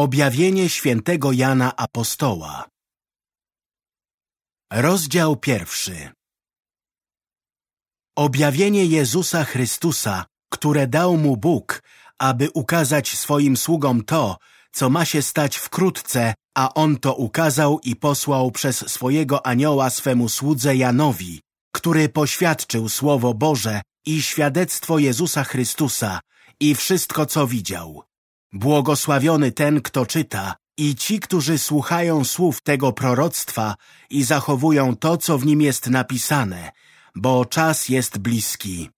Objawienie świętego Jana Apostoła Rozdział pierwszy Objawienie Jezusa Chrystusa, które dał mu Bóg, aby ukazać swoim sługom to, co ma się stać wkrótce, a On to ukazał i posłał przez swojego anioła swemu słudze Janowi, który poświadczył Słowo Boże i świadectwo Jezusa Chrystusa i wszystko, co widział. Błogosławiony ten, kto czyta i ci, którzy słuchają słów tego proroctwa i zachowują to, co w nim jest napisane, bo czas jest bliski.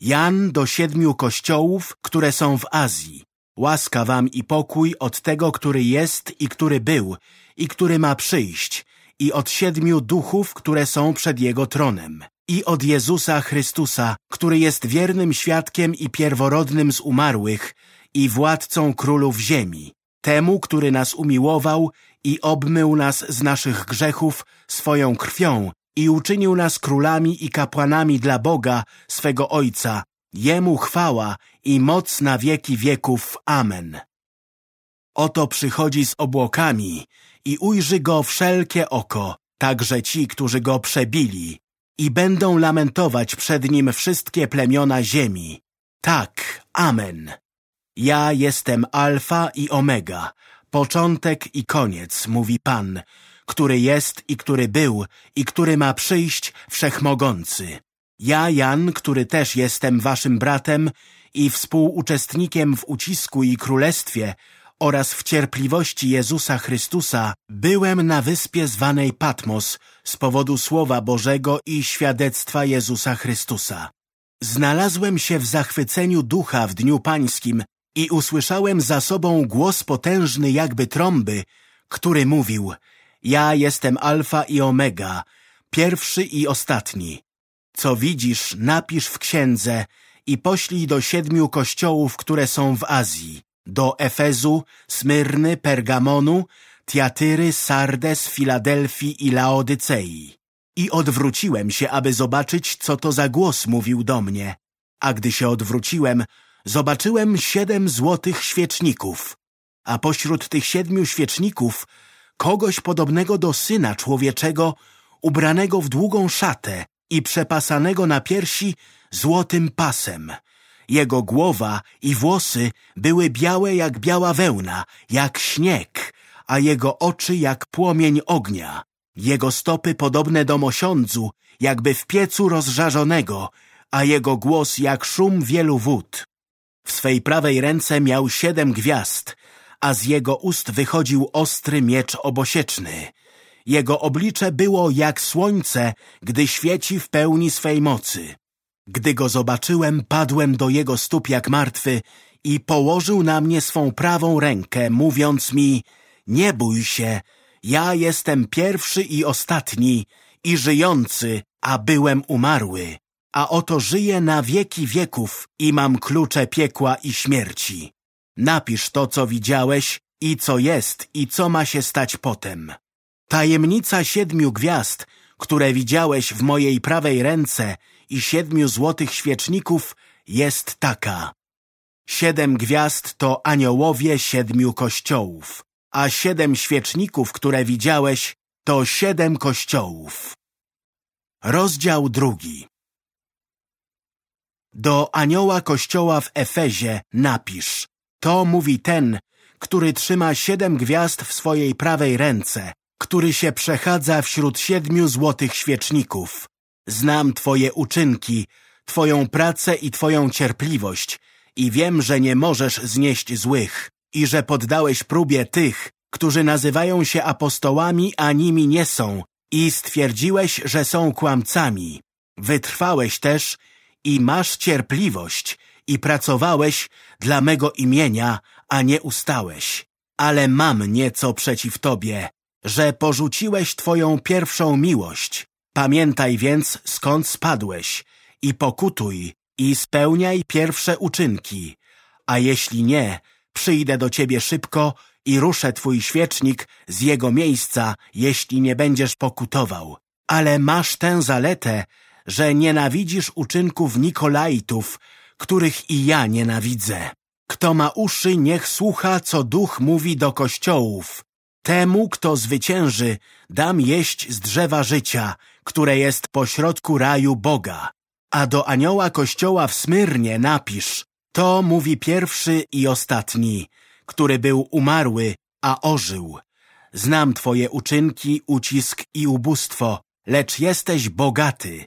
Jan do siedmiu kościołów, które są w Azji. Łaska wam i pokój od tego, który jest i który był i który ma przyjść i od siedmiu duchów, które są przed Jego tronem i od Jezusa Chrystusa, który jest wiernym świadkiem i pierworodnym z umarłych i władcą królów ziemi, temu, który nas umiłował i obmył nas z naszych grzechów swoją krwią i uczynił nas królami i kapłanami dla Boga, swego Ojca. Jemu chwała i moc na wieki wieków. Amen. Oto przychodzi z obłokami i ujrzy go wszelkie oko, także ci, którzy go przebili, i będą lamentować przed nim wszystkie plemiona ziemi. Tak, Amen. Ja jestem Alfa i Omega, początek i koniec, mówi Pan, który jest i który był i który ma przyjść wszechmogący. Ja, Jan, który też jestem waszym bratem i współuczestnikiem w ucisku i królestwie oraz w cierpliwości Jezusa Chrystusa, byłem na wyspie zwanej Patmos z powodu Słowa Bożego i świadectwa Jezusa Chrystusa. Znalazłem się w zachwyceniu ducha w dniu pańskim i usłyszałem za sobą głos potężny jakby trąby, który mówił Ja jestem Alfa i Omega, pierwszy i ostatni. Co widzisz, napisz w księdze i poślij do siedmiu kościołów, które są w Azji, do Efezu, Smyrny, Pergamonu, Tiatyry, Sardes, Filadelfii i Laodycei. I odwróciłem się, aby zobaczyć, co to za głos mówił do mnie. A gdy się odwróciłem, zobaczyłem siedem złotych świeczników, a pośród tych siedmiu świeczników kogoś podobnego do Syna Człowieczego, ubranego w długą szatę i przepasanego na piersi złotym pasem. Jego głowa i włosy były białe jak biała wełna, jak śnieg, a jego oczy jak płomień ognia. Jego stopy podobne do mosiądzu, jakby w piecu rozżarzonego, a jego głos jak szum wielu wód. W swej prawej ręce miał siedem gwiazd, a z jego ust wychodził ostry miecz obosieczny. Jego oblicze było jak słońce, gdy świeci w pełni swej mocy. Gdy go zobaczyłem, padłem do jego stóp jak martwy i położył na mnie swą prawą rękę, mówiąc mi, nie bój się, ja jestem pierwszy i ostatni i żyjący, a byłem umarły a oto żyję na wieki wieków i mam klucze piekła i śmierci. Napisz to, co widziałeś i co jest i co ma się stać potem. Tajemnica siedmiu gwiazd, które widziałeś w mojej prawej ręce i siedmiu złotych świeczników jest taka. Siedem gwiazd to aniołowie siedmiu kościołów, a siedem świeczników, które widziałeś, to siedem kościołów. Rozdział drugi do anioła kościoła w Efezie napisz. To mówi ten, który trzyma siedem gwiazd w swojej prawej ręce, który się przechadza wśród siedmiu złotych świeczników. Znam Twoje uczynki, Twoją pracę i Twoją cierpliwość i wiem, że nie możesz znieść złych i że poddałeś próbie tych, którzy nazywają się apostołami, a nimi nie są i stwierdziłeś, że są kłamcami. Wytrwałeś też i masz cierpliwość i pracowałeś dla mego imienia, a nie ustałeś. Ale mam nieco przeciw Tobie, że porzuciłeś Twoją pierwszą miłość. Pamiętaj więc, skąd spadłeś i pokutuj i spełniaj pierwsze uczynki. A jeśli nie, przyjdę do Ciebie szybko i ruszę Twój świecznik z jego miejsca, jeśli nie będziesz pokutował. Ale masz tę zaletę, że nienawidzisz uczynków Nikolaitów, których i ja nienawidzę. Kto ma uszy, niech słucha, co duch mówi do kościołów. Temu, kto zwycięży, dam jeść z drzewa życia, które jest pośrodku raju Boga. A do anioła kościoła w Smyrnie napisz, to mówi pierwszy i ostatni, który był umarły, a ożył. Znam twoje uczynki, ucisk i ubóstwo, lecz jesteś bogaty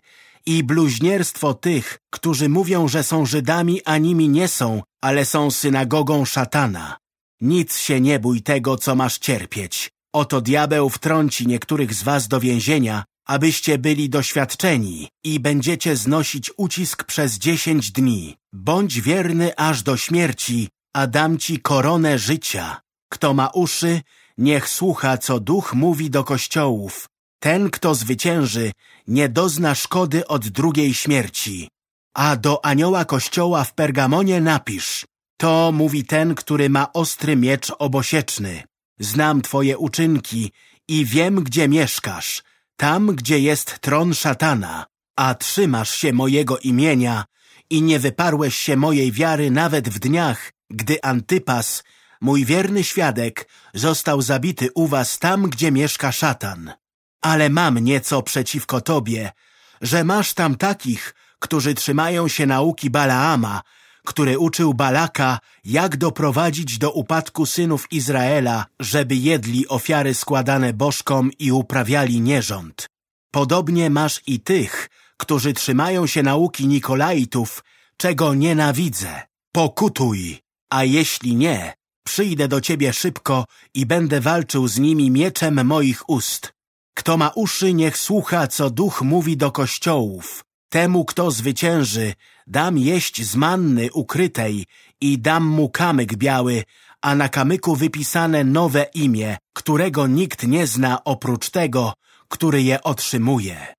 i bluźnierstwo tych, którzy mówią, że są Żydami, a nimi nie są, ale są synagogą szatana. Nic się nie bój tego, co masz cierpieć. Oto diabeł wtrąci niektórych z was do więzienia, abyście byli doświadczeni i będziecie znosić ucisk przez dziesięć dni. Bądź wierny aż do śmierci, a dam ci koronę życia. Kto ma uszy, niech słucha, co duch mówi do kościołów. Ten, kto zwycięży, nie dozna szkody od drugiej śmierci. A do anioła kościoła w Pergamonie napisz. To mówi ten, który ma ostry miecz obosieczny. Znam twoje uczynki i wiem, gdzie mieszkasz, tam, gdzie jest tron szatana, a trzymasz się mojego imienia i nie wyparłeś się mojej wiary nawet w dniach, gdy Antypas, mój wierny świadek, został zabity u was tam, gdzie mieszka szatan. Ale mam nieco przeciwko tobie, że masz tam takich, którzy trzymają się nauki Balaama, który uczył Balaka, jak doprowadzić do upadku synów Izraela, żeby jedli ofiary składane bożkom i uprawiali nierząd. Podobnie masz i tych, którzy trzymają się nauki Nikolaitów, czego nienawidzę. Pokutuj, a jeśli nie, przyjdę do ciebie szybko i będę walczył z nimi mieczem moich ust. Kto ma uszy, niech słucha, co duch mówi do kościołów. Temu, kto zwycięży, dam jeść z manny ukrytej i dam mu kamyk biały, a na kamyku wypisane nowe imię, którego nikt nie zna oprócz tego, który je otrzymuje.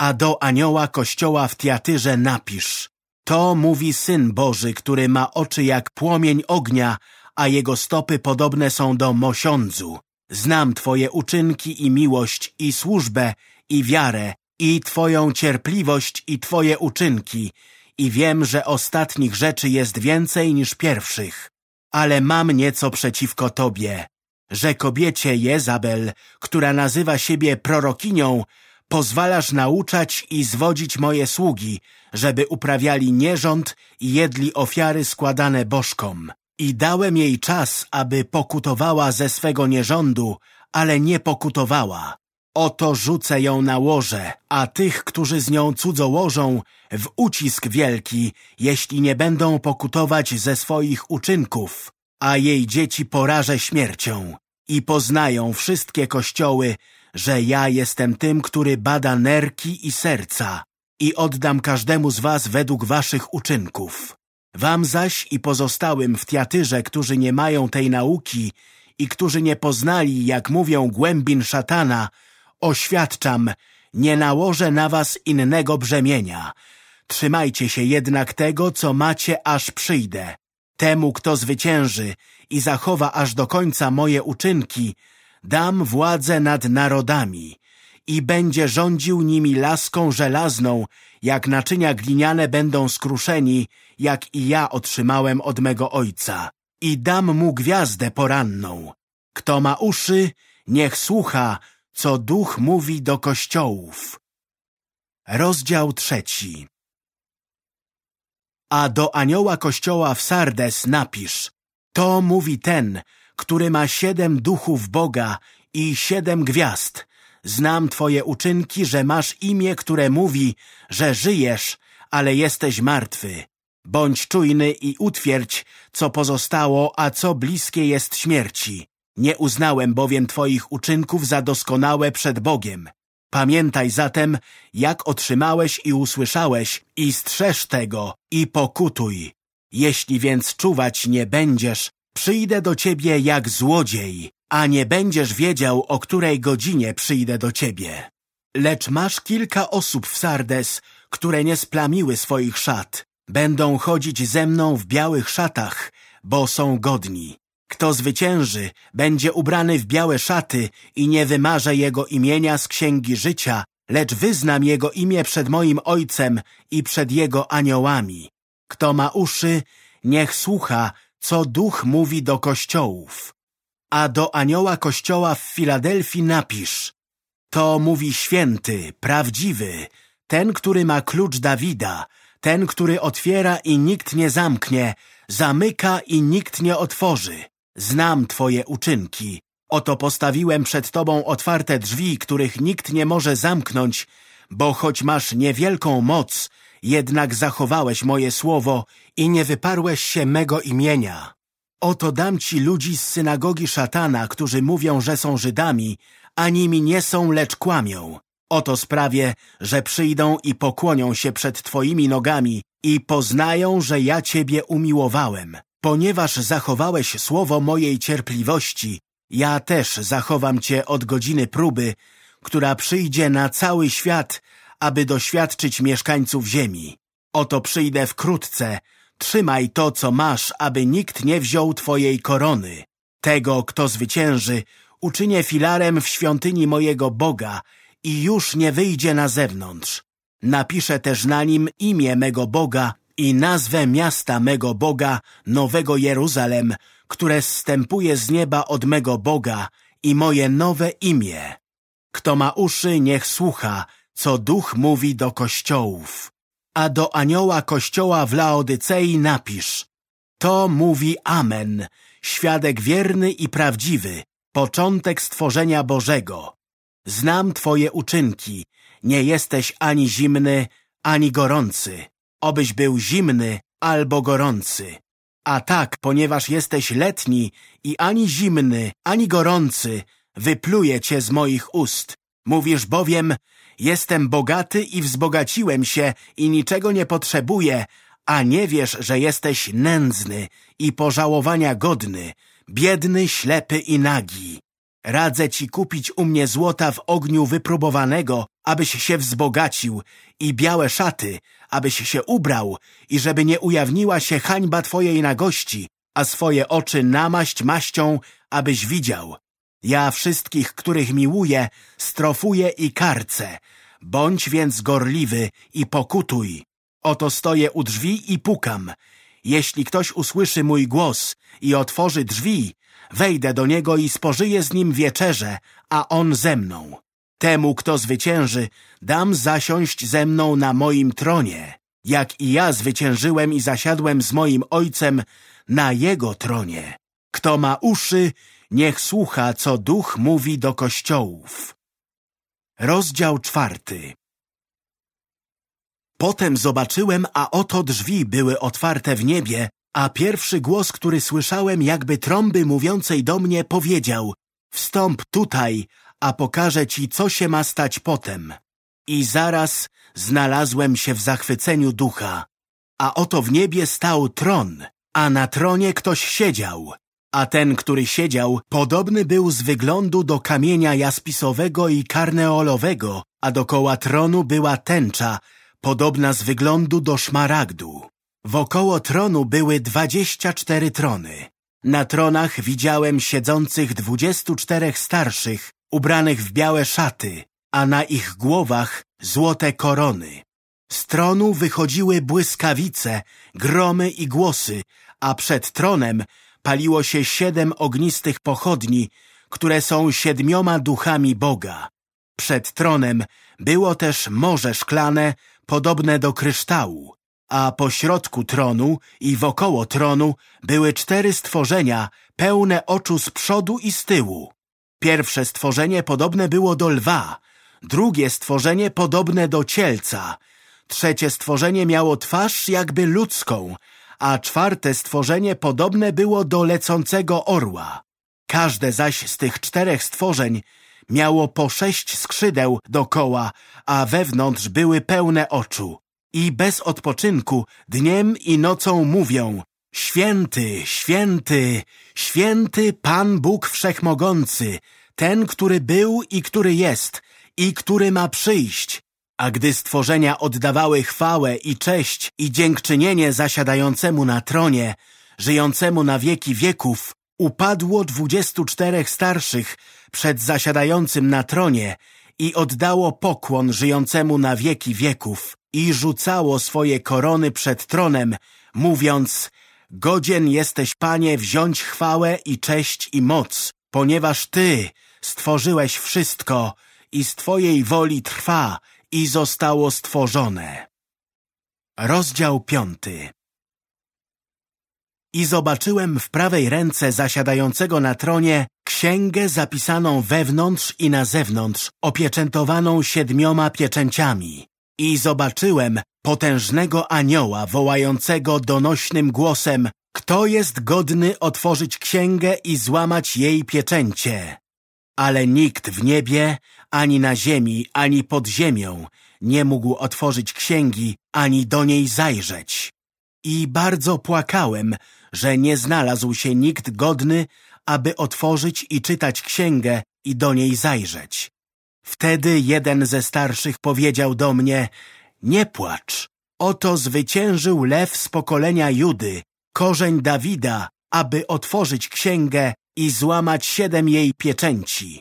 A do anioła kościoła w Tiatyrze napisz. To mówi Syn Boży, który ma oczy jak płomień ognia, a jego stopy podobne są do mosiądzu. Znam Twoje uczynki i miłość, i służbę, i wiarę, i Twoją cierpliwość, i Twoje uczynki, i wiem, że ostatnich rzeczy jest więcej niż pierwszych. Ale mam nieco przeciwko Tobie, że kobiecie Jezabel, która nazywa siebie prorokinią, pozwalasz nauczać i zwodzić moje sługi, żeby uprawiali nierząd i jedli ofiary składane bożkom. I dałem jej czas, aby pokutowała ze swego nierządu, ale nie pokutowała. Oto rzucę ją na łoże, a tych, którzy z nią cudzołożą, w ucisk wielki, jeśli nie będą pokutować ze swoich uczynków, a jej dzieci porażę śmiercią. I poznają wszystkie kościoły, że ja jestem tym, który bada nerki i serca i oddam każdemu z was według waszych uczynków. Wam zaś i pozostałym w Tiatyrze, którzy nie mają tej nauki i którzy nie poznali, jak mówią, głębin szatana, oświadczam, nie nałożę na was innego brzemienia. Trzymajcie się jednak tego, co macie, aż przyjdę. Temu, kto zwycięży i zachowa aż do końca moje uczynki, dam władzę nad narodami i będzie rządził nimi laską żelazną, jak naczynia gliniane będą skruszeni, jak i ja otrzymałem od mego ojca. I dam mu gwiazdę poranną. Kto ma uszy, niech słucha, co duch mówi do kościołów. Rozdział trzeci A do anioła kościoła w Sardes napisz, to mówi ten, który ma siedem duchów Boga i siedem gwiazd. Znam twoje uczynki, że masz imię, które mówi, że żyjesz, ale jesteś martwy. Bądź czujny i utwierdź, co pozostało, a co bliskie jest śmierci. Nie uznałem bowiem twoich uczynków za doskonałe przed Bogiem. Pamiętaj zatem, jak otrzymałeś i usłyszałeś, i strzeż tego, i pokutuj. Jeśli więc czuwać nie będziesz, przyjdę do ciebie jak złodziej, a nie będziesz wiedział, o której godzinie przyjdę do ciebie. Lecz masz kilka osób w Sardes, które nie splamiły swoich szat. Będą chodzić ze mną w białych szatach, bo są godni. Kto zwycięży, będzie ubrany w białe szaty i nie wymarze jego imienia z księgi życia, lecz wyznam jego imię przed moim Ojcem i przed jego aniołami. Kto ma uszy, niech słucha, co duch mówi do kościołów. A do anioła kościoła w Filadelfii napisz. To mówi święty, prawdziwy, ten, który ma klucz Dawida, ten, który otwiera i nikt nie zamknie, zamyka i nikt nie otworzy. Znam Twoje uczynki. Oto postawiłem przed Tobą otwarte drzwi, których nikt nie może zamknąć, bo choć masz niewielką moc, jednak zachowałeś moje słowo i nie wyparłeś się mego imienia. Oto dam ci ludzi z synagogi szatana, którzy mówią, że są Żydami, a nimi nie są, lecz kłamią. Oto sprawię, że przyjdą i pokłonią się przed Twoimi nogami i poznają, że ja Ciebie umiłowałem. Ponieważ zachowałeś słowo mojej cierpliwości, ja też zachowam Cię od godziny próby, która przyjdzie na cały świat, aby doświadczyć mieszkańców ziemi. Oto przyjdę wkrótce, trzymaj to, co masz, aby nikt nie wziął Twojej korony. Tego, kto zwycięży, uczynię filarem w świątyni mojego Boga i już nie wyjdzie na zewnątrz. Napiszę też na nim imię mego Boga i nazwę miasta mego Boga, Nowego Jeruzalem, które zstępuje z nieba od mego Boga i moje nowe imię. Kto ma uszy, niech słucha, co duch mówi do kościołów. A do anioła kościoła w Laodycei napisz. To mówi Amen, świadek wierny i prawdziwy, początek stworzenia Bożego. Znam Twoje uczynki, nie jesteś ani zimny, ani gorący. Obyś był zimny albo gorący. A tak, ponieważ jesteś letni i ani zimny, ani gorący, wypluję cię z moich ust. Mówisz bowiem, jestem bogaty i wzbogaciłem się i niczego nie potrzebuję, a nie wiesz, że jesteś nędzny i pożałowania godny, biedny, ślepy i nagi. Radzę ci kupić u mnie złota w ogniu wypróbowanego, abyś się wzbogacił i białe szaty, abyś się ubrał i żeby nie ujawniła się hańba twojej nagości, a swoje oczy namaść maścią, abyś widział. Ja wszystkich, których miłuję, strofuję i karcę. Bądź więc gorliwy i pokutuj. Oto stoję u drzwi i pukam. Jeśli ktoś usłyszy mój głos i otworzy drzwi, wejdę do niego i spożyję z nim wieczerze, a on ze mną. Temu, kto zwycięży, dam zasiąść ze mną na moim tronie, jak i ja zwyciężyłem i zasiadłem z moim ojcem na jego tronie. Kto ma uszy, niech słucha, co duch mówi do kościołów. Rozdział czwarty Potem zobaczyłem, a oto drzwi były otwarte w niebie, a pierwszy głos, który słyszałem jakby trąby mówiącej do mnie, powiedział Wstąp tutaj, a pokażę ci, co się ma stać potem. I zaraz znalazłem się w zachwyceniu ducha. A oto w niebie stał tron, a na tronie ktoś siedział. A ten, który siedział, podobny był z wyglądu do kamienia jaspisowego i karneolowego, a dokoła tronu była tęcza, podobna z wyglądu do szmaragdu. Wokoło tronu były dwadzieścia cztery trony. Na tronach widziałem siedzących dwudziestu czterech starszych, ubranych w białe szaty, a na ich głowach złote korony. Z tronu wychodziły błyskawice, gromy i głosy, a przed tronem paliło się siedem ognistych pochodni, które są siedmioma duchami Boga. Przed tronem było też morze szklane, podobne do kryształu, a po środku tronu i wokoło tronu były cztery stworzenia, pełne oczu z przodu i z tyłu. Pierwsze stworzenie podobne było do lwa, drugie stworzenie podobne do cielca, trzecie stworzenie miało twarz jakby ludzką, a czwarte stworzenie podobne było do lecącego orła. Każde zaś z tych czterech stworzeń miało po sześć skrzydeł dokoła, a wewnątrz były pełne oczu. I bez odpoczynku dniem i nocą mówią Święty, święty, święty Pan Bóg Wszechmogący, ten, który był i który jest i który ma przyjść. A gdy stworzenia oddawały chwałę i cześć i dziękczynienie zasiadającemu na tronie, żyjącemu na wieki wieków, upadło dwudziestu czterech starszych przed zasiadającym na tronie i oddało pokłon żyjącemu na wieki wieków i rzucało swoje korony przed tronem, mówiąc Godzien jesteś, Panie, wziąć chwałę i cześć i moc, ponieważ Ty stworzyłeś wszystko i z Twojej woli trwa i zostało stworzone. Rozdział piąty I zobaczyłem w prawej ręce zasiadającego na tronie księgę zapisaną wewnątrz i na zewnątrz, opieczętowaną siedmioma pieczęciami. I zobaczyłem potężnego anioła wołającego donośnym głosem Kto jest godny otworzyć księgę i złamać jej pieczęcie? Ale nikt w niebie, ani na ziemi, ani pod ziemią nie mógł otworzyć księgi, ani do niej zajrzeć. I bardzo płakałem, że nie znalazł się nikt godny, aby otworzyć i czytać księgę i do niej zajrzeć. Wtedy jeden ze starszych powiedział do mnie, nie płacz, oto zwyciężył lew z pokolenia Judy, korzeń Dawida, aby otworzyć księgę i złamać siedem jej pieczęci.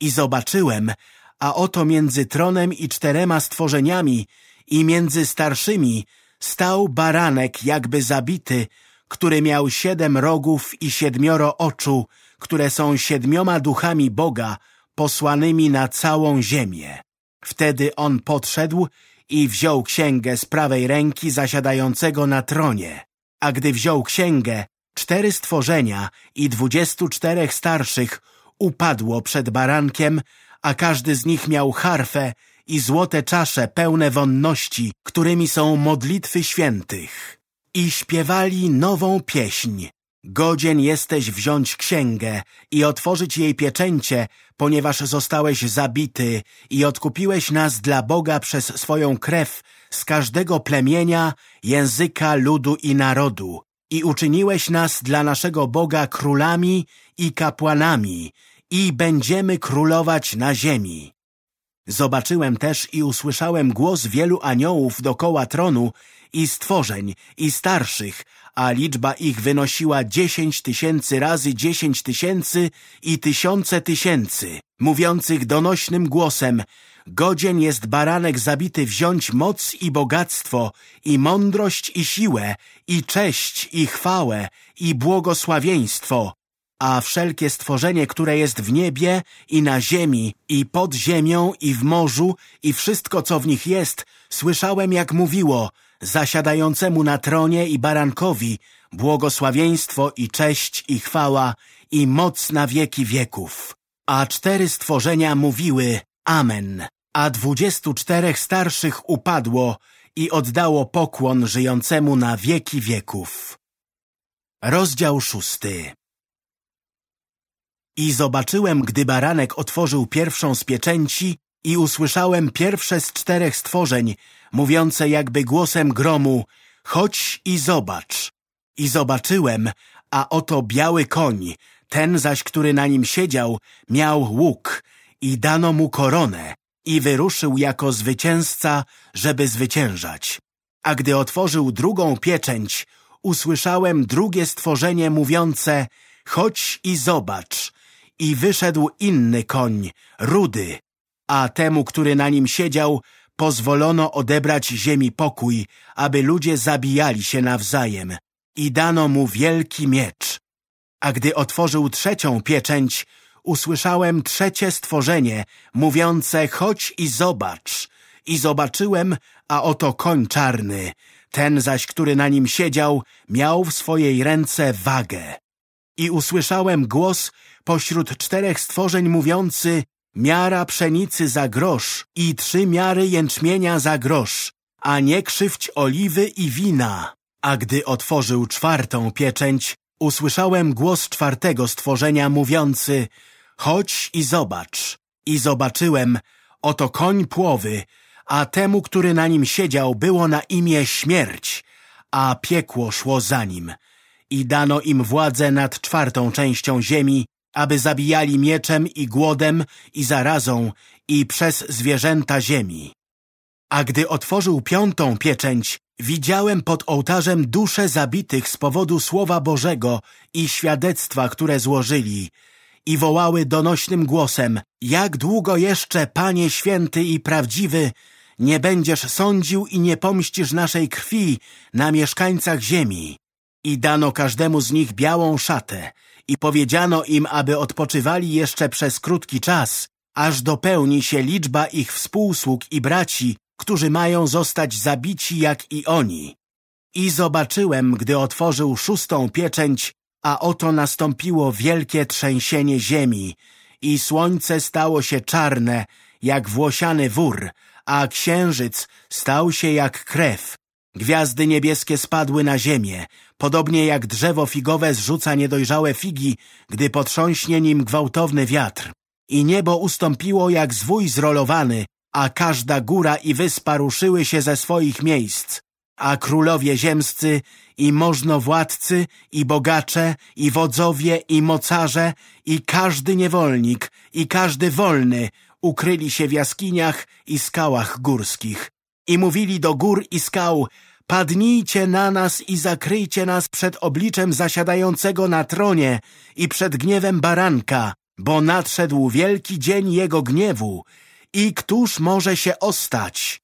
I zobaczyłem, a oto między tronem i czterema stworzeniami i między starszymi stał baranek jakby zabity, który miał siedem rogów i siedmioro oczu, które są siedmioma duchami Boga, posłanymi na całą ziemię. Wtedy on podszedł i wziął księgę z prawej ręki zasiadającego na tronie. A gdy wziął księgę, cztery stworzenia i dwudziestu czterech starszych upadło przed barankiem, a każdy z nich miał harfę i złote czasze pełne wonności, którymi są modlitwy świętych. I śpiewali nową pieśń. Godzien jesteś wziąć księgę i otworzyć jej pieczęcie, ponieważ zostałeś zabity i odkupiłeś nas dla Boga przez swoją krew z każdego plemienia, języka, ludu i narodu. I uczyniłeś nas dla naszego Boga królami i kapłanami i będziemy królować na ziemi. Zobaczyłem też i usłyszałem głos wielu aniołów dokoła tronu i stworzeń, i starszych, a liczba ich wynosiła dziesięć tysięcy razy dziesięć tysięcy i tysiące tysięcy, mówiących donośnym głosem Godzien jest baranek zabity wziąć moc i bogactwo, i mądrość i siłę, i cześć i chwałę, i błogosławieństwo, a wszelkie stworzenie, które jest w niebie i na ziemi, i pod ziemią, i w morzu, i wszystko, co w nich jest, słyszałem, jak mówiło, zasiadającemu na tronie i barankowi, błogosławieństwo i cześć i chwała i moc na wieki wieków. A cztery stworzenia mówiły Amen, a dwudziestu czterech starszych upadło i oddało pokłon żyjącemu na wieki wieków. Rozdział szósty I zobaczyłem, gdy baranek otworzył pierwszą z pieczęci i usłyszałem pierwsze z czterech stworzeń, mówiące jakby głosem gromu Chodź i zobacz. I zobaczyłem, a oto biały koń, ten zaś, który na nim siedział, miał łuk i dano mu koronę i wyruszył jako zwycięzca, żeby zwyciężać. A gdy otworzył drugą pieczęć, usłyszałem drugie stworzenie mówiące Chodź i zobacz. I wyszedł inny koń, rudy, a temu, który na nim siedział, pozwolono odebrać ziemi pokój, aby ludzie zabijali się nawzajem i dano mu wielki miecz. A gdy otworzył trzecią pieczęć, usłyszałem trzecie stworzenie, mówiące chodź i zobacz. I zobaczyłem, a oto koń czarny. Ten zaś, który na nim siedział, miał w swojej ręce wagę. I usłyszałem głos pośród czterech stworzeń mówiący miara pszenicy za grosz i trzy miary jęczmienia za grosz, a nie krzywć oliwy i wina. A gdy otworzył czwartą pieczęć, usłyszałem głos czwartego stworzenia mówiący Chodź i zobacz. I zobaczyłem, oto koń płowy, a temu, który na nim siedział, było na imię śmierć, a piekło szło za nim. I dano im władzę nad czwartą częścią ziemi aby zabijali mieczem i głodem i zarazą i przez zwierzęta ziemi. A gdy otworzył piątą pieczęć, widziałem pod ołtarzem dusze zabitych z powodu Słowa Bożego i świadectwa, które złożyli i wołały donośnym głosem Jak długo jeszcze, Panie święty i prawdziwy, nie będziesz sądził i nie pomścisz naszej krwi na mieszkańcach ziemi? I dano każdemu z nich białą szatę i powiedziano im, aby odpoczywali jeszcze przez krótki czas, aż dopełni się liczba ich współsług i braci, którzy mają zostać zabici jak i oni. I zobaczyłem, gdy otworzył szóstą pieczęć, a oto nastąpiło wielkie trzęsienie ziemi i słońce stało się czarne, jak włosiany wór, a księżyc stał się jak krew. Gwiazdy niebieskie spadły na ziemię, podobnie jak drzewo figowe zrzuca niedojrzałe figi, gdy potrząśnie nim gwałtowny wiatr. I niebo ustąpiło jak zwój zrolowany, a każda góra i wyspa ruszyły się ze swoich miejsc. A królowie ziemscy, i możnowładcy, i bogacze, i wodzowie, i mocarze, i każdy niewolnik, i każdy wolny ukryli się w jaskiniach i skałach górskich. I mówili do gór i skał, padnijcie na nas i zakryjcie nas przed obliczem zasiadającego na tronie i przed gniewem baranka, bo nadszedł wielki dzień jego gniewu i któż może się ostać?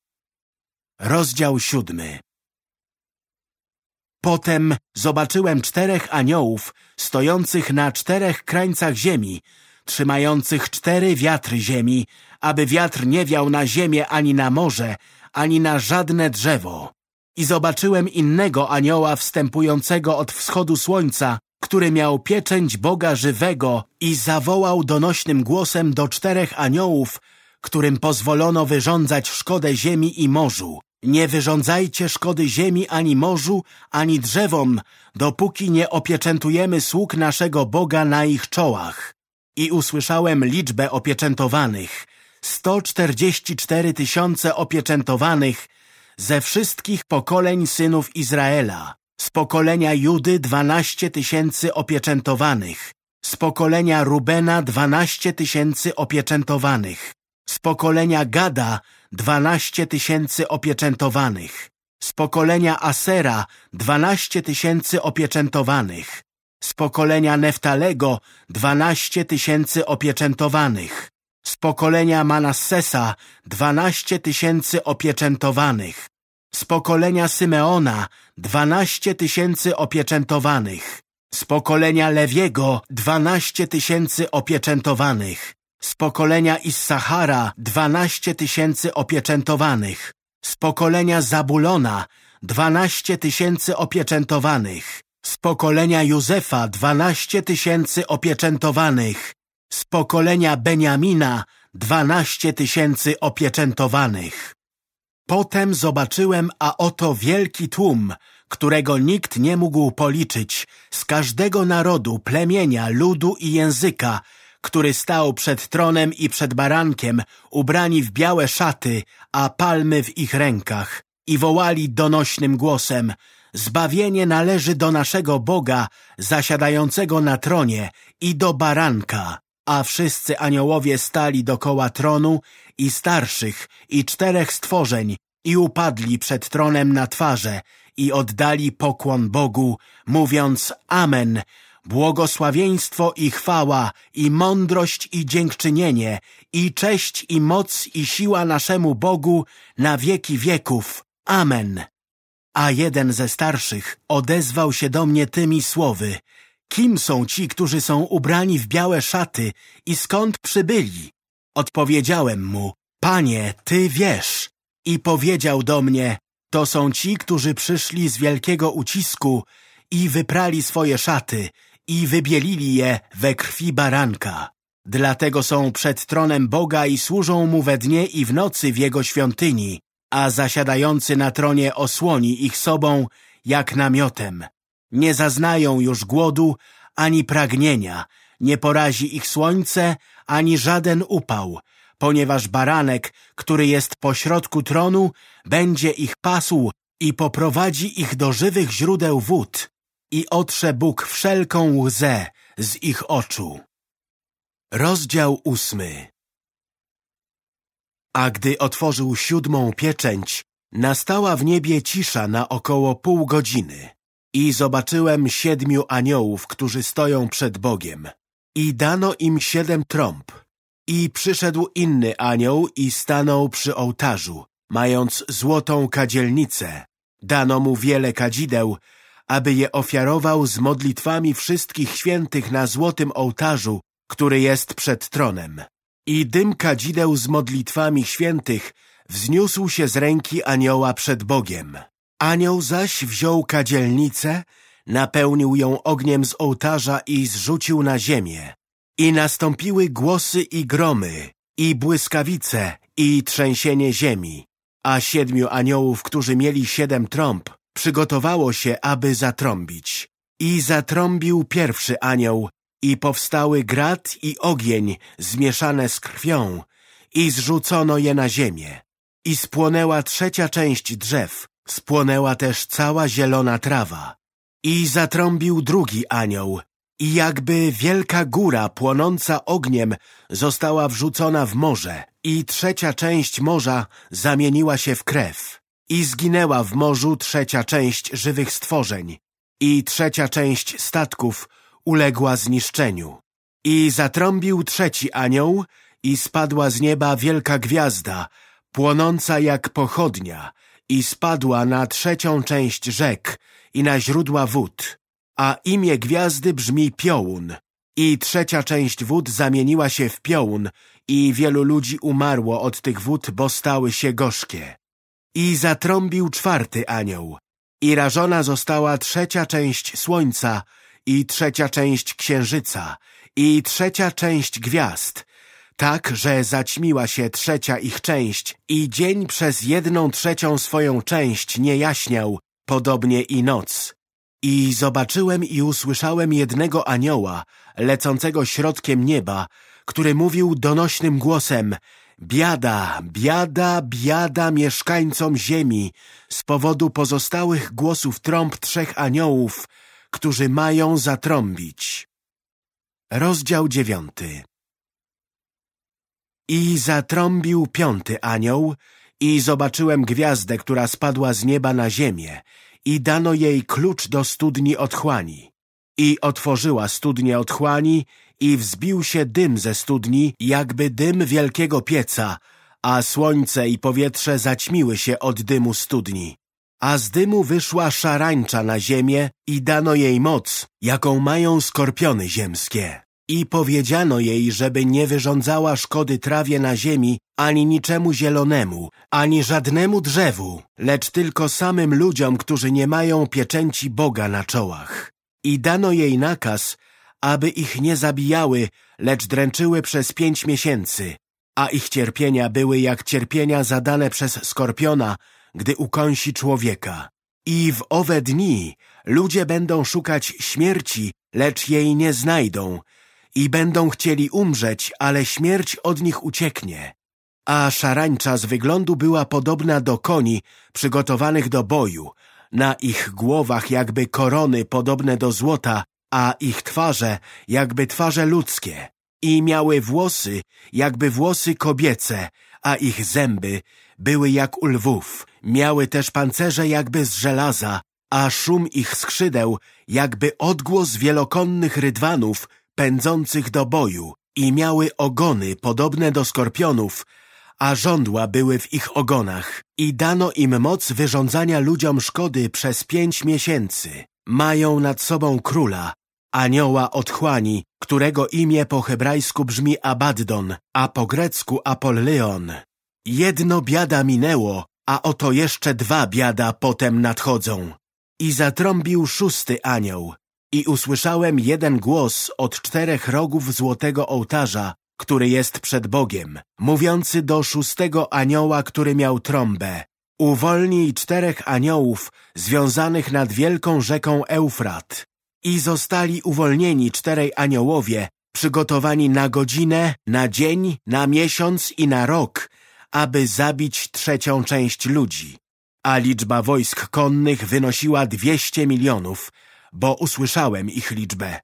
Rozdział siódmy Potem zobaczyłem czterech aniołów stojących na czterech krańcach ziemi, trzymających cztery wiatry ziemi, aby wiatr nie wiał na ziemię ani na morze, ani na żadne drzewo. I zobaczyłem innego anioła wstępującego od wschodu słońca, który miał pieczęć Boga żywego i zawołał donośnym głosem do czterech aniołów, którym pozwolono wyrządzać szkodę ziemi i morzu. Nie wyrządzajcie szkody ziemi ani morzu, ani drzewom, dopóki nie opieczętujemy sług naszego Boga na ich czołach. I usłyszałem liczbę opieczętowanych. 144 tysiące opieczętowanych ze wszystkich pokoleń synów Izraela. Z pokolenia Judy 12 tysięcy opieczętowanych. Z pokolenia Rubena 12 tysięcy opieczętowanych z pokolenia Gada dwanaście tysięcy opieczętowanych, z pokolenia Asera dwanaście tysięcy opieczętowanych, z pokolenia Neftalego dwanaście tysięcy opieczętowanych, z pokolenia Manassesa dwanaście tysięcy opieczętowanych, z pokolenia Symeona dwanaście tysięcy opieczętowanych, z pokolenia Lewiego dwanaście tysięcy opieczętowanych, z pokolenia Issachara dwanaście tysięcy opieczętowanych. Z pokolenia Zabulona dwanaście tysięcy opieczętowanych. Z pokolenia Józefa dwanaście tysięcy opieczętowanych. Z pokolenia Beniamina dwanaście tysięcy opieczętowanych. Potem zobaczyłem, a oto wielki tłum, którego nikt nie mógł policzyć, z każdego narodu, plemienia, ludu i języka, który stał przed tronem i przed barankiem, ubrani w białe szaty, a palmy w ich rękach. I wołali donośnym głosem, Zbawienie należy do naszego Boga, zasiadającego na tronie i do baranka. A wszyscy aniołowie stali dokoła tronu i starszych i czterech stworzeń i upadli przed tronem na twarze i oddali pokłon Bogu, mówiąc Amen, błogosławieństwo i chwała, i mądrość i dziękczynienie, i cześć i moc i siła naszemu Bogu na wieki wieków. Amen. A jeden ze starszych odezwał się do mnie tymi słowy. Kim są ci, którzy są ubrani w białe szaty i skąd przybyli? Odpowiedziałem mu, Panie, Ty wiesz. I powiedział do mnie, to są ci, którzy przyszli z wielkiego ucisku i wyprali swoje szaty i wybielili je we krwi baranka. Dlatego są przed tronem Boga i służą Mu we dnie i w nocy w Jego świątyni, a zasiadający na tronie osłoni ich sobą jak namiotem. Nie zaznają już głodu ani pragnienia, nie porazi ich słońce ani żaden upał, ponieważ baranek, który jest pośrodku tronu, będzie ich pasł i poprowadzi ich do żywych źródeł wód i otrze Bóg wszelką łzę z ich oczu. Rozdział ósmy A gdy otworzył siódmą pieczęć, nastała w niebie cisza na około pół godziny i zobaczyłem siedmiu aniołów, którzy stoją przed Bogiem. I dano im siedem trąb. I przyszedł inny anioł i stanął przy ołtarzu, mając złotą kadzielnicę. Dano mu wiele kadzideł, aby je ofiarował z modlitwami wszystkich świętych na złotym ołtarzu, który jest przed tronem. I dym kadzideł z modlitwami świętych wzniósł się z ręki anioła przed Bogiem. Anioł zaś wziął kadzielnicę, napełnił ją ogniem z ołtarza i zrzucił na ziemię. I nastąpiły głosy i gromy, i błyskawice, i trzęsienie ziemi. A siedmiu aniołów, którzy mieli siedem trąb, przygotowało się, aby zatrąbić. I zatrąbił pierwszy anioł, i powstały grat i ogień zmieszane z krwią, i zrzucono je na ziemię. I spłonęła trzecia część drzew, spłonęła też cała zielona trawa. I zatrąbił drugi anioł, i jakby wielka góra płonąca ogniem została wrzucona w morze i trzecia część morza zamieniła się w krew. I zginęła w morzu trzecia część żywych stworzeń i trzecia część statków uległa zniszczeniu. I zatrąbił trzeci anioł i spadła z nieba wielka gwiazda, płonąca jak pochodnia i spadła na trzecią część rzek i na źródła wód a imię gwiazdy brzmi Piołun. I trzecia część wód zamieniła się w piołun i wielu ludzi umarło od tych wód, bo stały się gorzkie. I zatrąbił czwarty anioł. I rażona została trzecia część słońca i trzecia część księżyca i trzecia część gwiazd, tak, że zaćmiła się trzecia ich część i dzień przez jedną trzecią swoją część nie jaśniał, podobnie i noc. I zobaczyłem i usłyszałem jednego anioła, lecącego środkiem nieba, który mówił donośnym głosem Biada, biada, biada mieszkańcom ziemi z powodu pozostałych głosów trąb trzech aniołów, którzy mają zatrąbić. Rozdział dziewiąty I zatrąbił piąty anioł i zobaczyłem gwiazdę, która spadła z nieba na ziemię i dano jej klucz do studni otchłani. I otworzyła studnię otchłani i wzbił się dym ze studni, jakby dym wielkiego pieca, a słońce i powietrze zaćmiły się od dymu studni. A z dymu wyszła szarańcza na ziemię i dano jej moc, jaką mają skorpiony ziemskie. I powiedziano jej, żeby nie wyrządzała szkody trawie na ziemi, ani niczemu zielonemu, ani żadnemu drzewu, lecz tylko samym ludziom, którzy nie mają pieczęci Boga na czołach. I dano jej nakaz, aby ich nie zabijały, lecz dręczyły przez pięć miesięcy, a ich cierpienia były jak cierpienia zadane przez skorpiona, gdy ukąsi człowieka. I w owe dni ludzie będą szukać śmierci, lecz jej nie znajdą, i będą chcieli umrzeć, ale śmierć od nich ucieknie. A szarańcza z wyglądu była podobna do koni przygotowanych do boju, na ich głowach jakby korony podobne do złota, a ich twarze jakby twarze ludzkie. I miały włosy jakby włosy kobiece, a ich zęby były jak u lwów. Miały też pancerze jakby z żelaza, a szum ich skrzydeł jakby odgłos wielokonnych rydwanów, pędzących do boju i miały ogony podobne do skorpionów, a żądła były w ich ogonach i dano im moc wyrządzania ludziom szkody przez pięć miesięcy. Mają nad sobą króla, anioła otchłani, którego imię po hebrajsku brzmi Abaddon, a po grecku Apolleon. Jedno biada minęło, a oto jeszcze dwa biada potem nadchodzą. I zatrąbił szósty anioł, i usłyszałem jeden głos od czterech rogów złotego ołtarza, który jest przed Bogiem, mówiący do szóstego anioła, który miał trąbę. Uwolnij czterech aniołów związanych nad wielką rzeką Eufrat. I zostali uwolnieni czterej aniołowie, przygotowani na godzinę, na dzień, na miesiąc i na rok, aby zabić trzecią część ludzi. A liczba wojsk konnych wynosiła dwieście milionów, bo usłyszałem ich liczbę.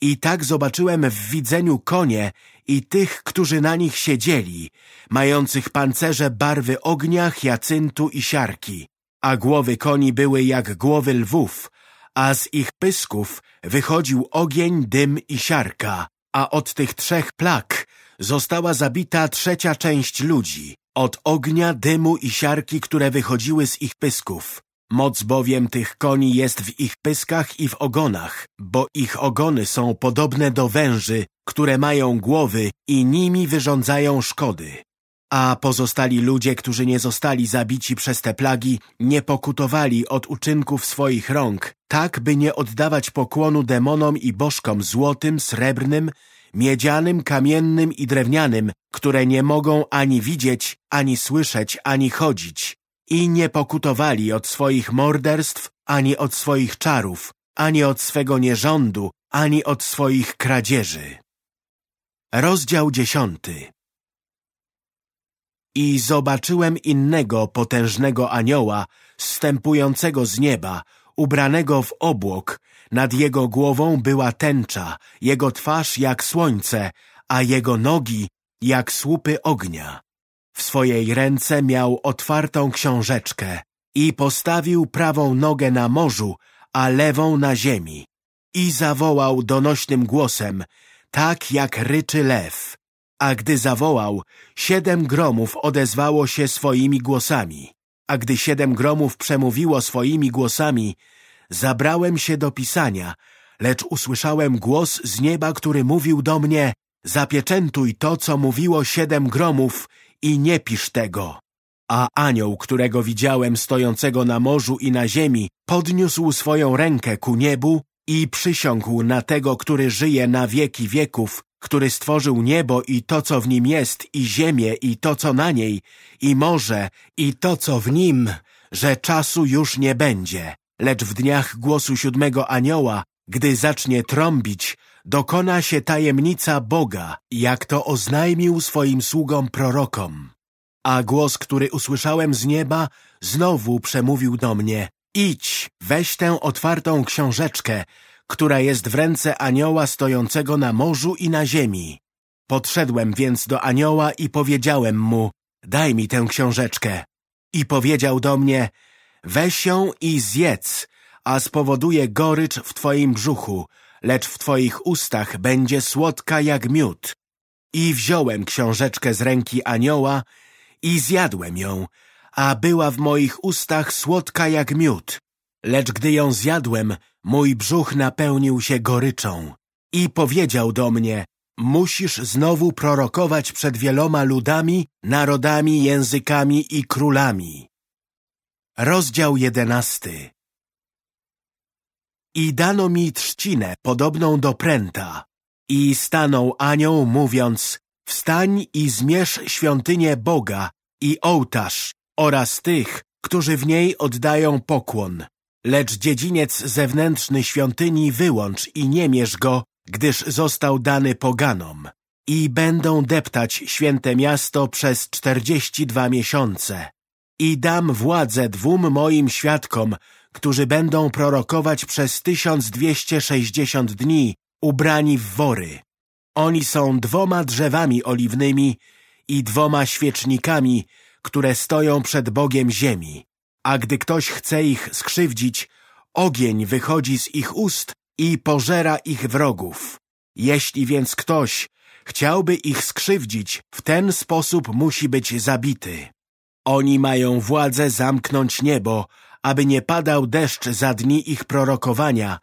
I tak zobaczyłem w widzeniu konie i tych, którzy na nich siedzieli, mających pancerze barwy ognia, hiacyntu i siarki, a głowy koni były jak głowy lwów, a z ich pysków wychodził ogień, dym i siarka, a od tych trzech plag została zabita trzecia część ludzi, od ognia, dymu i siarki, które wychodziły z ich pysków. Moc bowiem tych koni jest w ich pyskach i w ogonach, bo ich ogony są podobne do węży, które mają głowy i nimi wyrządzają szkody. A pozostali ludzie, którzy nie zostali zabici przez te plagi, nie pokutowali od uczynków swoich rąk, tak by nie oddawać pokłonu demonom i bożkom złotym, srebrnym, miedzianym, kamiennym i drewnianym, które nie mogą ani widzieć, ani słyszeć, ani chodzić. I nie pokutowali od swoich morderstw, ani od swoich czarów, ani od swego nierządu, ani od swoich kradzieży. Rozdział dziesiąty I zobaczyłem innego potężnego anioła, zstępującego z nieba, ubranego w obłok, nad jego głową była tęcza, jego twarz jak słońce, a jego nogi jak słupy ognia. W swojej ręce miał otwartą książeczkę i postawił prawą nogę na morzu, a lewą na ziemi. I zawołał donośnym głosem, tak jak ryczy lew. A gdy zawołał, siedem gromów odezwało się swoimi głosami. A gdy siedem gromów przemówiło swoimi głosami, zabrałem się do pisania, lecz usłyszałem głos z nieba, który mówił do mnie Zapieczętuj to, co mówiło siedem gromów i nie pisz tego. A anioł, którego widziałem stojącego na morzu i na ziemi, podniósł swoją rękę ku niebu i przysiągł na tego, który żyje na wieki wieków, który stworzył niebo i to, co w nim jest, i ziemię i to, co na niej, i morze i to, co w nim, że czasu już nie będzie. Lecz w dniach głosu siódmego anioła, gdy zacznie trąbić, dokona się tajemnica Boga, jak to oznajmił swoim sługom prorokom. A głos, który usłyszałem z nieba, znowu przemówił do mnie. Idź, weź tę otwartą książeczkę, która jest w ręce anioła stojącego na morzu i na ziemi. Podszedłem więc do anioła i powiedziałem mu, daj mi tę książeczkę. I powiedział do mnie, weź ją i zjedz, a spowoduje gorycz w twoim brzuchu, lecz w twoich ustach będzie słodka jak miód. I wziąłem książeczkę z ręki anioła i zjadłem ją, a była w moich ustach słodka jak miód. Lecz gdy ją zjadłem, mój brzuch napełnił się goryczą. I powiedział do mnie, musisz znowu prorokować przed wieloma ludami, narodami, językami i królami. Rozdział jedenasty I dano mi trzcinę podobną do pręta. I stanął anioł, mówiąc, wstań i zmierz świątynię Boga i ołtarz oraz tych, którzy w niej oddają pokłon. Lecz dziedziniec zewnętrzny świątyni wyłącz i nie mierz go, gdyż został dany poganom. I będą deptać święte miasto przez czterdzieści dwa miesiące. I dam władzę dwóm moim świadkom, którzy będą prorokować przez tysiąc dwieście sześćdziesiąt dni, ubrani w wory. Oni są dwoma drzewami oliwnymi i dwoma świecznikami, które stoją przed Bogiem ziemi. A gdy ktoś chce ich skrzywdzić, ogień wychodzi z ich ust i pożera ich wrogów. Jeśli więc ktoś chciałby ich skrzywdzić, w ten sposób musi być zabity. Oni mają władzę zamknąć niebo, aby nie padał deszcz za dni ich prorokowania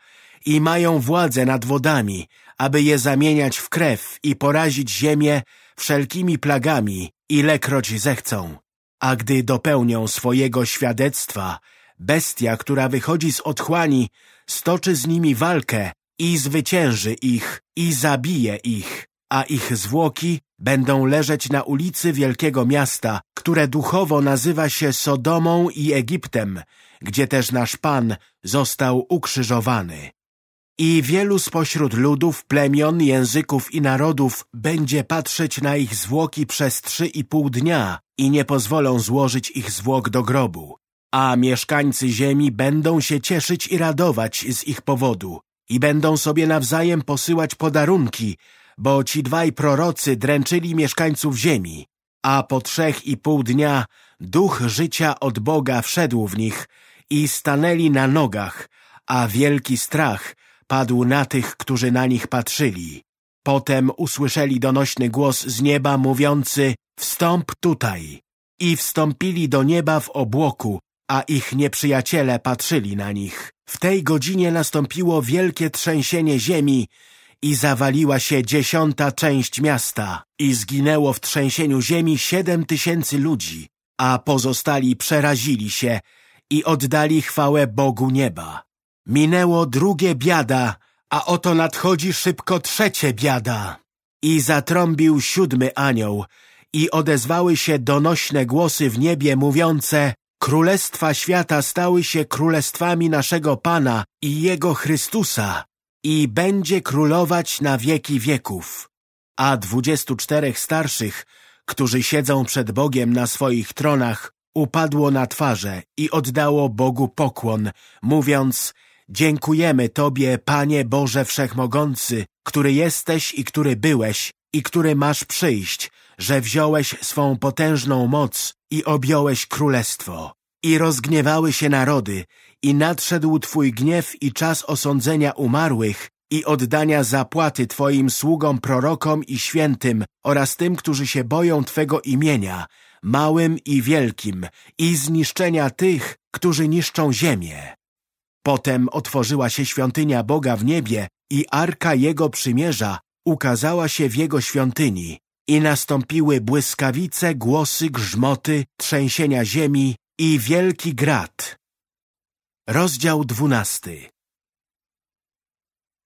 i mają władzę nad wodami, aby je zamieniać w krew i porazić ziemię wszelkimi plagami, ilekroć zechcą. A gdy dopełnią swojego świadectwa, bestia, która wychodzi z otchłani, stoczy z nimi walkę i zwycięży ich i zabije ich, a ich zwłoki będą leżeć na ulicy wielkiego miasta, które duchowo nazywa się Sodomą i Egiptem, gdzie też nasz Pan został ukrzyżowany. I wielu spośród ludów, plemion, języków i narodów będzie patrzeć na ich zwłoki przez trzy i pół dnia i nie pozwolą złożyć ich zwłok do grobu. A mieszkańcy ziemi będą się cieszyć i radować z ich powodu i będą sobie nawzajem posyłać podarunki, bo ci dwaj prorocy dręczyli mieszkańców ziemi. A po trzech i pół dnia duch życia od Boga wszedł w nich i stanęli na nogach, a wielki strach padł na tych, którzy na nich patrzyli. Potem usłyszeli donośny głos z nieba mówiący wstąp tutaj. I wstąpili do nieba w obłoku, a ich nieprzyjaciele patrzyli na nich. W tej godzinie nastąpiło wielkie trzęsienie ziemi i zawaliła się dziesiąta część miasta i zginęło w trzęsieniu ziemi siedem tysięcy ludzi, a pozostali przerazili się i oddali chwałę Bogu nieba. Minęło drugie biada, a oto nadchodzi szybko trzecie biada. I zatrąbił siódmy anioł i odezwały się donośne głosy w niebie mówiące Królestwa świata stały się królestwami naszego Pana i Jego Chrystusa i będzie królować na wieki wieków. A dwudziestu czterech starszych, którzy siedzą przed Bogiem na swoich tronach, upadło na twarze i oddało Bogu pokłon, mówiąc Dziękujemy Tobie, Panie Boże Wszechmogący, który jesteś i który byłeś i który masz przyjść, że wziąłeś swą potężną moc i objąłeś królestwo. I rozgniewały się narody i nadszedł Twój gniew i czas osądzenia umarłych i oddania zapłaty Twoim sługom prorokom i świętym oraz tym, którzy się boją Twego imienia, małym i wielkim, i zniszczenia tych, którzy niszczą ziemię. Potem otworzyła się świątynia Boga w niebie i Arka Jego Przymierza ukazała się w Jego świątyni i nastąpiły błyskawice, głosy, grzmoty, trzęsienia ziemi i wielki grad. Rozdział dwunasty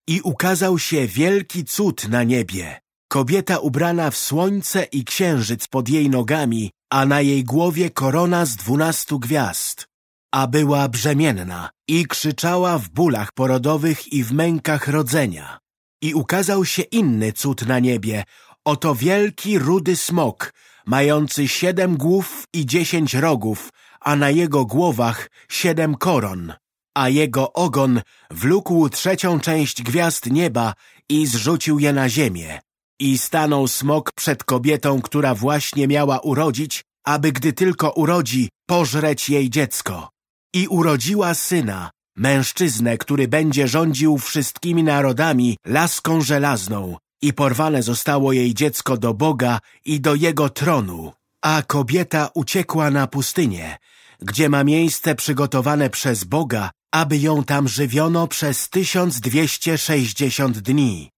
I ukazał się wielki cud na niebie. Kobieta ubrana w słońce i księżyc pod jej nogami, a na jej głowie korona z dwunastu gwiazd a była brzemienna i krzyczała w bólach porodowych i w mękach rodzenia. I ukazał się inny cud na niebie, oto wielki rudy smok, mający siedem głów i dziesięć rogów, a na jego głowach siedem koron. A jego ogon wlókł trzecią część gwiazd nieba i zrzucił je na ziemię. I stanął smok przed kobietą, która właśnie miała urodzić, aby gdy tylko urodzi, pożreć jej dziecko. I urodziła syna, mężczyznę, który będzie rządził wszystkimi narodami laską żelazną. I porwane zostało jej dziecko do Boga i do Jego tronu. A kobieta uciekła na pustynię, gdzie ma miejsce przygotowane przez Boga, aby ją tam żywiono przez tysiąc dwieście sześćdziesiąt dni.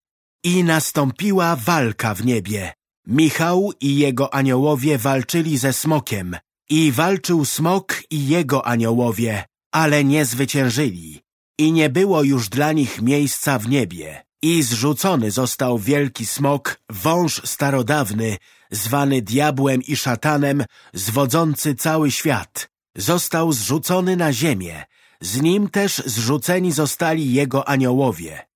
I nastąpiła walka w niebie. Michał i jego aniołowie walczyli ze smokiem, i walczył smok i jego aniołowie, ale nie zwyciężyli. I nie było już dla nich miejsca w niebie. I zrzucony został wielki smok, wąż starodawny, zwany diabłem i szatanem, zwodzący cały świat. Został zrzucony na ziemię. Z nim też zrzuceni zostali jego aniołowie.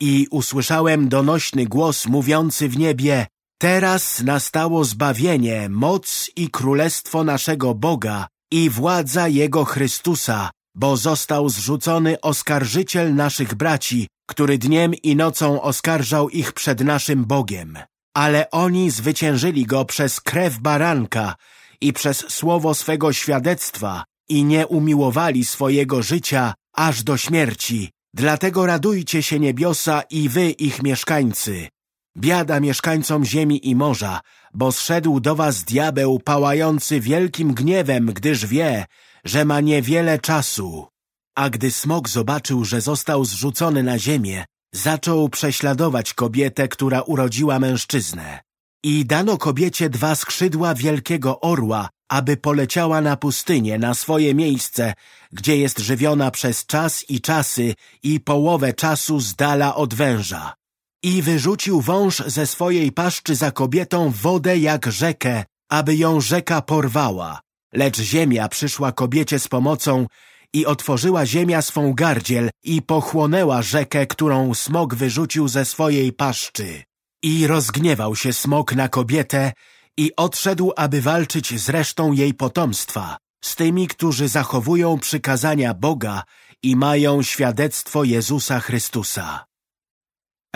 I usłyszałem donośny głos mówiący w niebie, Teraz nastało zbawienie, moc i królestwo naszego Boga i władza Jego Chrystusa, bo został zrzucony oskarżyciel naszych braci, który dniem i nocą oskarżał ich przed naszym Bogiem. Ale oni zwyciężyli go przez krew baranka i przez słowo swego świadectwa i nie umiłowali swojego życia aż do śmierci. Dlatego radujcie się niebiosa i wy, ich mieszkańcy. Biada mieszkańcom ziemi i morza, bo zszedł do was diabeł pałający wielkim gniewem, gdyż wie, że ma niewiele czasu. A gdy smok zobaczył, że został zrzucony na ziemię, zaczął prześladować kobietę, która urodziła mężczyznę. I dano kobiecie dwa skrzydła wielkiego orła, aby poleciała na pustynię, na swoje miejsce, gdzie jest żywiona przez czas i czasy i połowę czasu z dala od węża. I wyrzucił wąż ze swojej paszczy za kobietą wodę jak rzekę, aby ją rzeka porwała. Lecz ziemia przyszła kobiecie z pomocą i otworzyła ziemia swą gardziel i pochłonęła rzekę, którą smok wyrzucił ze swojej paszczy. I rozgniewał się smok na kobietę i odszedł, aby walczyć z resztą jej potomstwa, z tymi, którzy zachowują przykazania Boga i mają świadectwo Jezusa Chrystusa.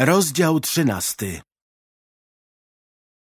Rozdział trzynasty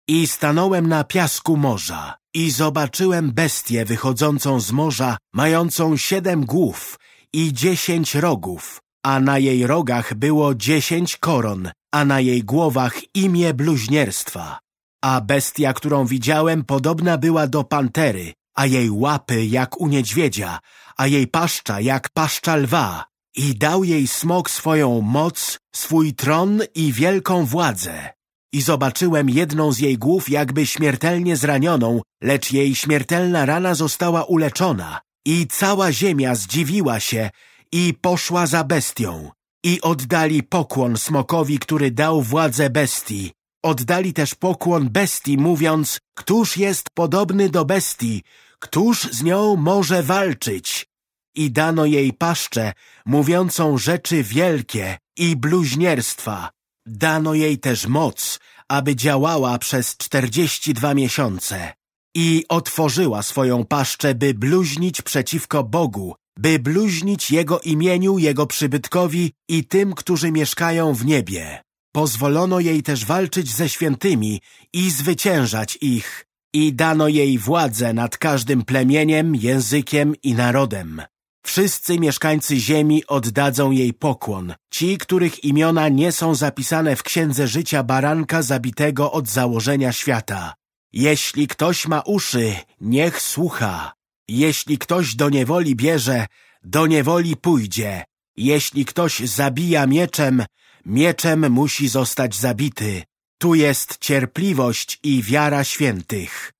I stanąłem na piasku morza i zobaczyłem bestię wychodzącą z morza, mającą siedem głów i dziesięć rogów, a na jej rogach było dziesięć koron, a na jej głowach imię bluźnierstwa. A bestia, którą widziałem, podobna była do pantery, a jej łapy jak u niedźwiedzia, a jej paszcza jak paszcza lwa. I dał jej smok swoją moc, swój tron i wielką władzę. I zobaczyłem jedną z jej głów jakby śmiertelnie zranioną, lecz jej śmiertelna rana została uleczona. I cała ziemia zdziwiła się i poszła za bestią. I oddali pokłon smokowi, który dał władzę bestii. Oddali też pokłon bestii, mówiąc, któż jest podobny do bestii, któż z nią może walczyć? I dano jej paszczę, mówiącą rzeczy wielkie i bluźnierstwa. Dano jej też moc, aby działała przez czterdzieści dwa miesiące. I otworzyła swoją paszczę, by bluźnić przeciwko Bogu, by bluźnić Jego imieniu, Jego przybytkowi i tym, którzy mieszkają w niebie. Pozwolono jej też walczyć ze świętymi i zwyciężać ich. I dano jej władzę nad każdym plemieniem, językiem i narodem. Wszyscy mieszkańcy ziemi oddadzą jej pokłon, ci, których imiona nie są zapisane w księdze życia baranka zabitego od założenia świata. Jeśli ktoś ma uszy, niech słucha. Jeśli ktoś do niewoli bierze, do niewoli pójdzie. Jeśli ktoś zabija mieczem, mieczem musi zostać zabity. Tu jest cierpliwość i wiara świętych.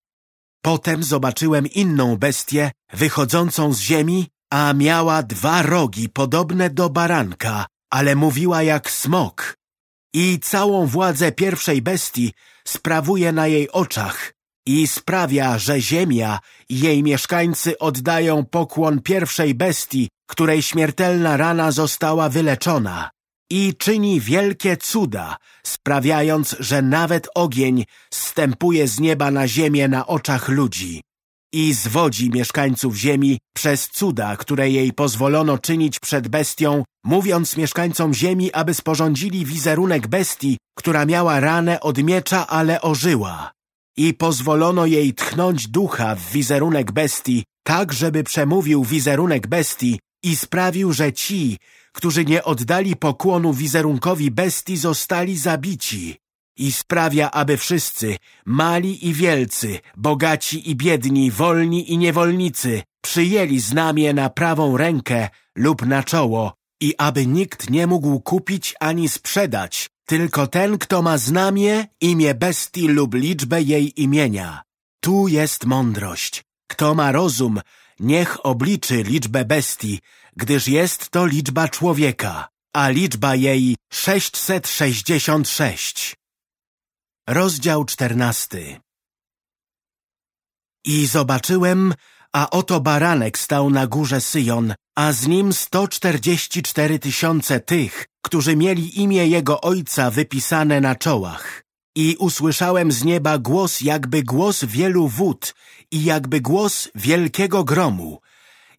Potem zobaczyłem inną bestię, wychodzącą z ziemi, a miała dwa rogi podobne do baranka, ale mówiła jak smok. I całą władzę pierwszej bestii sprawuje na jej oczach i sprawia, że ziemia i jej mieszkańcy oddają pokłon pierwszej bestii, której śmiertelna rana została wyleczona i czyni wielkie cuda, sprawiając, że nawet ogień stępuje z nieba na ziemię na oczach ludzi i zwodzi mieszkańców ziemi przez cuda, które jej pozwolono czynić przed bestią, mówiąc mieszkańcom ziemi, aby sporządzili wizerunek bestii, która miała ranę od miecza, ale ożyła. I pozwolono jej tchnąć ducha w wizerunek bestii, tak, żeby przemówił wizerunek bestii i sprawił, że ci, którzy nie oddali pokłonu wizerunkowi bestii, zostali zabici i sprawia, aby wszyscy, mali i wielcy, bogaci i biedni, wolni i niewolnicy, przyjęli znamię na prawą rękę lub na czoło i aby nikt nie mógł kupić ani sprzedać, tylko ten, kto ma znamię, imię bestii lub liczbę jej imienia. Tu jest mądrość. Kto ma rozum, niech obliczy liczbę bestii, gdyż jest to liczba człowieka, a liczba jej 666. Rozdział czternasty I zobaczyłem, a oto baranek stał na górze Syjon, a z nim sto czterdzieści cztery tysiące tych, którzy mieli imię jego ojca wypisane na czołach. I usłyszałem z nieba głos jakby głos wielu wód i jakby głos wielkiego gromu.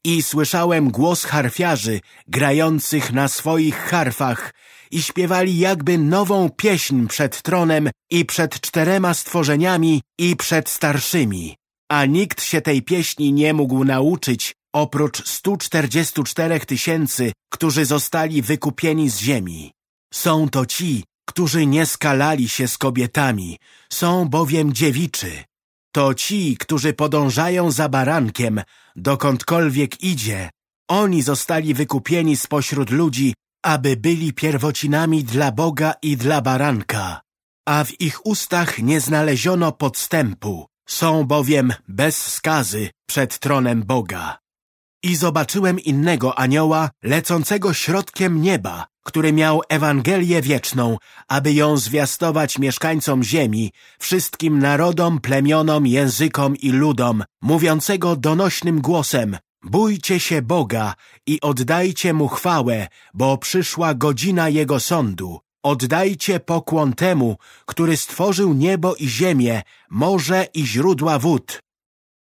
I słyszałem głos harfiarzy grających na swoich harfach i śpiewali jakby nową pieśń przed tronem i przed czterema stworzeniami i przed starszymi. A nikt się tej pieśni nie mógł nauczyć oprócz stu czterdziestu czterech tysięcy, którzy zostali wykupieni z ziemi. Są to ci, którzy nie skalali się z kobietami, są bowiem dziewiczy. To ci, którzy podążają za barankiem, dokądkolwiek idzie. Oni zostali wykupieni spośród ludzi aby byli pierwocinami dla Boga i dla baranka, a w ich ustach nie znaleziono podstępu, są bowiem bez skazy przed tronem Boga. I zobaczyłem innego anioła lecącego środkiem nieba, który miał Ewangelię wieczną, aby ją zwiastować mieszkańcom ziemi, wszystkim narodom, plemionom, językom i ludom, mówiącego donośnym głosem Bójcie się Boga i oddajcie Mu chwałę, bo przyszła godzina Jego sądu. Oddajcie pokłon temu, który stworzył niebo i ziemię, morze i źródła wód.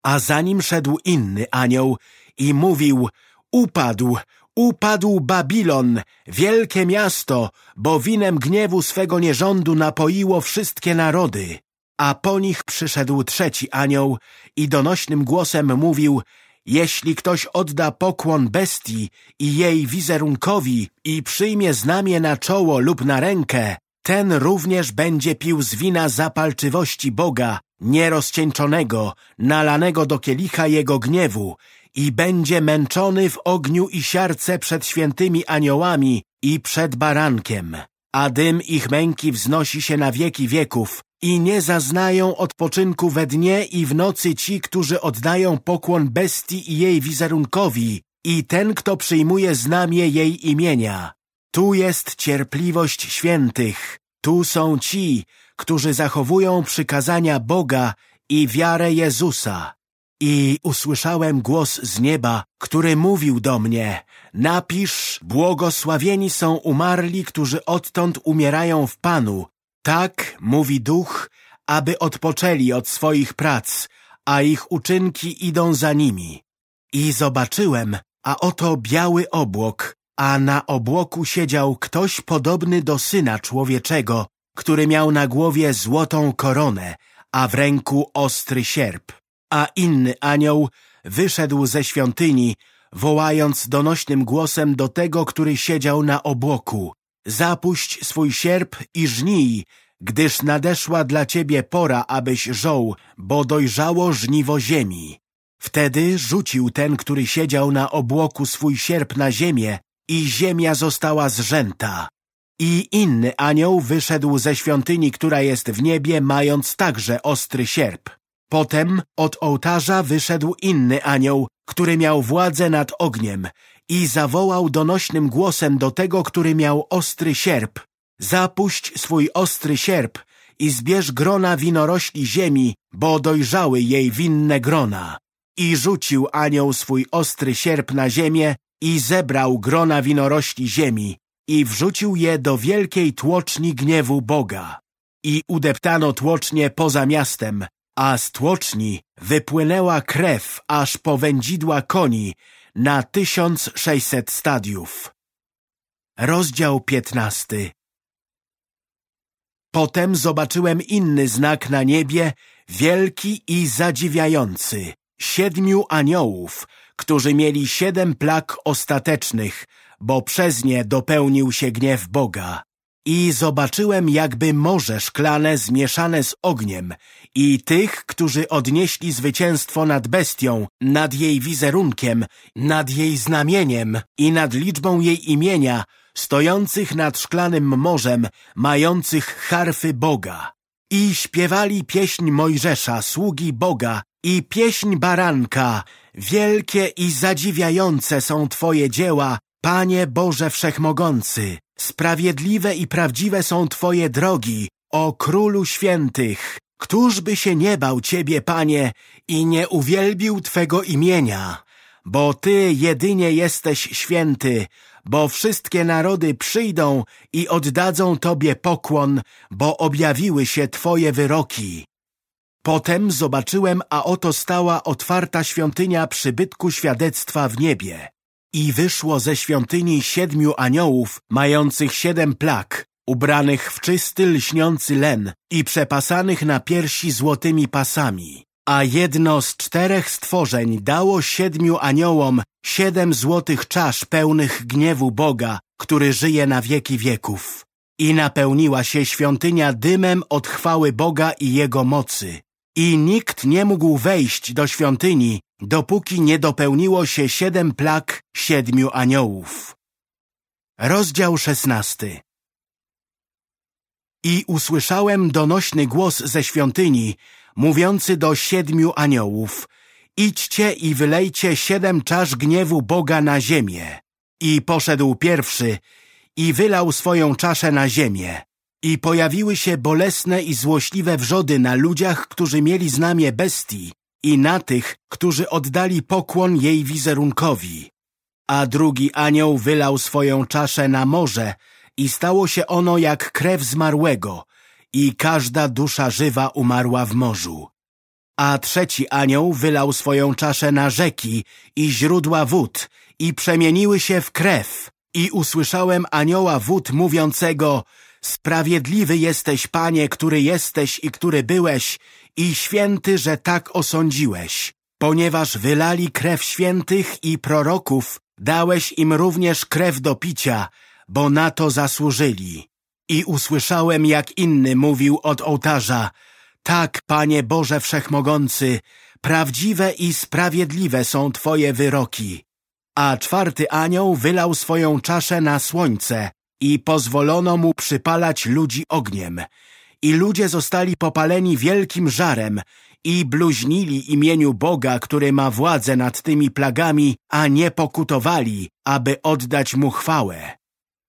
A za nim szedł inny anioł i mówił, upadł, upadł Babilon, wielkie miasto, bo winem gniewu swego nierządu napoiło wszystkie narody. A po nich przyszedł trzeci anioł i donośnym głosem mówił, jeśli ktoś odda pokłon bestii i jej wizerunkowi i przyjmie znamię na czoło lub na rękę, ten również będzie pił z wina zapalczywości Boga, nierozcieńczonego, nalanego do kielicha Jego gniewu i będzie męczony w ogniu i siarce przed świętymi aniołami i przed barankiem. A dym ich męki wznosi się na wieki wieków i nie zaznają odpoczynku we dnie i w nocy ci, którzy oddają pokłon bestii i jej wizerunkowi i ten, kto przyjmuje znamie jej imienia. Tu jest cierpliwość świętych, tu są ci, którzy zachowują przykazania Boga i wiarę Jezusa. I usłyszałem głos z nieba, który mówił do mnie, napisz, błogosławieni są umarli, którzy odtąd umierają w Panu. Tak, mówi Duch, aby odpoczęli od swoich prac, a ich uczynki idą za nimi. I zobaczyłem, a oto biały obłok, a na obłoku siedział ktoś podobny do Syna Człowieczego, który miał na głowie złotą koronę, a w ręku ostry sierp. A inny anioł wyszedł ze świątyni, wołając donośnym głosem do tego, który siedział na obłoku. Zapuść swój sierp i żnij, gdyż nadeszła dla ciebie pora, abyś żął, bo dojrzało żniwo ziemi. Wtedy rzucił ten, który siedział na obłoku swój sierp na ziemię i ziemia została zrzęta. I inny anioł wyszedł ze świątyni, która jest w niebie, mając także ostry sierp. Potem od ołtarza wyszedł inny anioł, który miał władzę nad ogniem i zawołał donośnym głosem do tego, który miał ostry sierp. Zapuść swój ostry sierp i zbierz grona winorośli ziemi, bo dojrzały jej winne grona. I rzucił anioł swój ostry sierp na ziemię i zebrał grona winorośli ziemi i wrzucił je do wielkiej tłoczni gniewu Boga. I udeptano tłocznie poza miastem, a z tłoczni wypłynęła krew aż po wędzidła koni na tysiąc sześćset stadiów. Rozdział piętnasty Potem zobaczyłem inny znak na niebie, wielki i zadziwiający. Siedmiu aniołów, którzy mieli siedem plag ostatecznych, bo przez nie dopełnił się gniew Boga. I zobaczyłem jakby morze szklane zmieszane z ogniem i tych, którzy odnieśli zwycięstwo nad bestią, nad jej wizerunkiem, nad jej znamieniem i nad liczbą jej imienia, stojących nad szklanym morzem, mających harfy Boga. I śpiewali pieśń Mojżesza, sługi Boga, i pieśń baranka. Wielkie i zadziwiające są Twoje dzieła, Panie Boże Wszechmogący. Sprawiedliwe i prawdziwe są Twoje drogi, o Królu Świętych. Któż by się nie bał Ciebie, Panie, i nie uwielbił Twego imienia? Bo Ty jedynie jesteś święty, bo wszystkie narody przyjdą i oddadzą Tobie pokłon, bo objawiły się Twoje wyroki. Potem zobaczyłem, a oto stała otwarta świątynia przybytku świadectwa w niebie. I wyszło ze świątyni siedmiu aniołów, mających siedem plag, ubranych w czysty, lśniący len i przepasanych na piersi złotymi pasami. A jedno z czterech stworzeń dało siedmiu aniołom siedem złotych czasz pełnych gniewu Boga, który żyje na wieki wieków. I napełniła się świątynia dymem od chwały Boga i Jego mocy. I nikt nie mógł wejść do świątyni, dopóki nie dopełniło się siedem plag siedmiu aniołów. Rozdział szesnasty I usłyszałem donośny głos ze świątyni, mówiący do siedmiu aniołów, idźcie i wylejcie siedem czasz gniewu Boga na ziemię. I poszedł pierwszy i wylał swoją czaszę na ziemię. I pojawiły się bolesne i złośliwe wrzody na ludziach, którzy mieli znamie bestii i na tych, którzy oddali pokłon jej wizerunkowi. A drugi anioł wylał swoją czaszę na morze i stało się ono jak krew zmarłego i każda dusza żywa umarła w morzu. A trzeci anioł wylał swoją czaszę na rzeki i źródła wód i przemieniły się w krew. I usłyszałem anioła wód mówiącego Sprawiedliwy jesteś, Panie, który jesteś i który byłeś i święty, że tak osądziłeś. Ponieważ wylali krew świętych i proroków, dałeś im również krew do picia, bo na to zasłużyli. I usłyszałem, jak inny mówił od ołtarza, Tak, Panie Boże Wszechmogący, prawdziwe i sprawiedliwe są Twoje wyroki. A czwarty anioł wylał swoją czaszę na słońce i pozwolono mu przypalać ludzi ogniem. I ludzie zostali popaleni wielkim żarem i bluźnili imieniu Boga, który ma władzę nad tymi plagami, a nie pokutowali, aby oddać mu chwałę.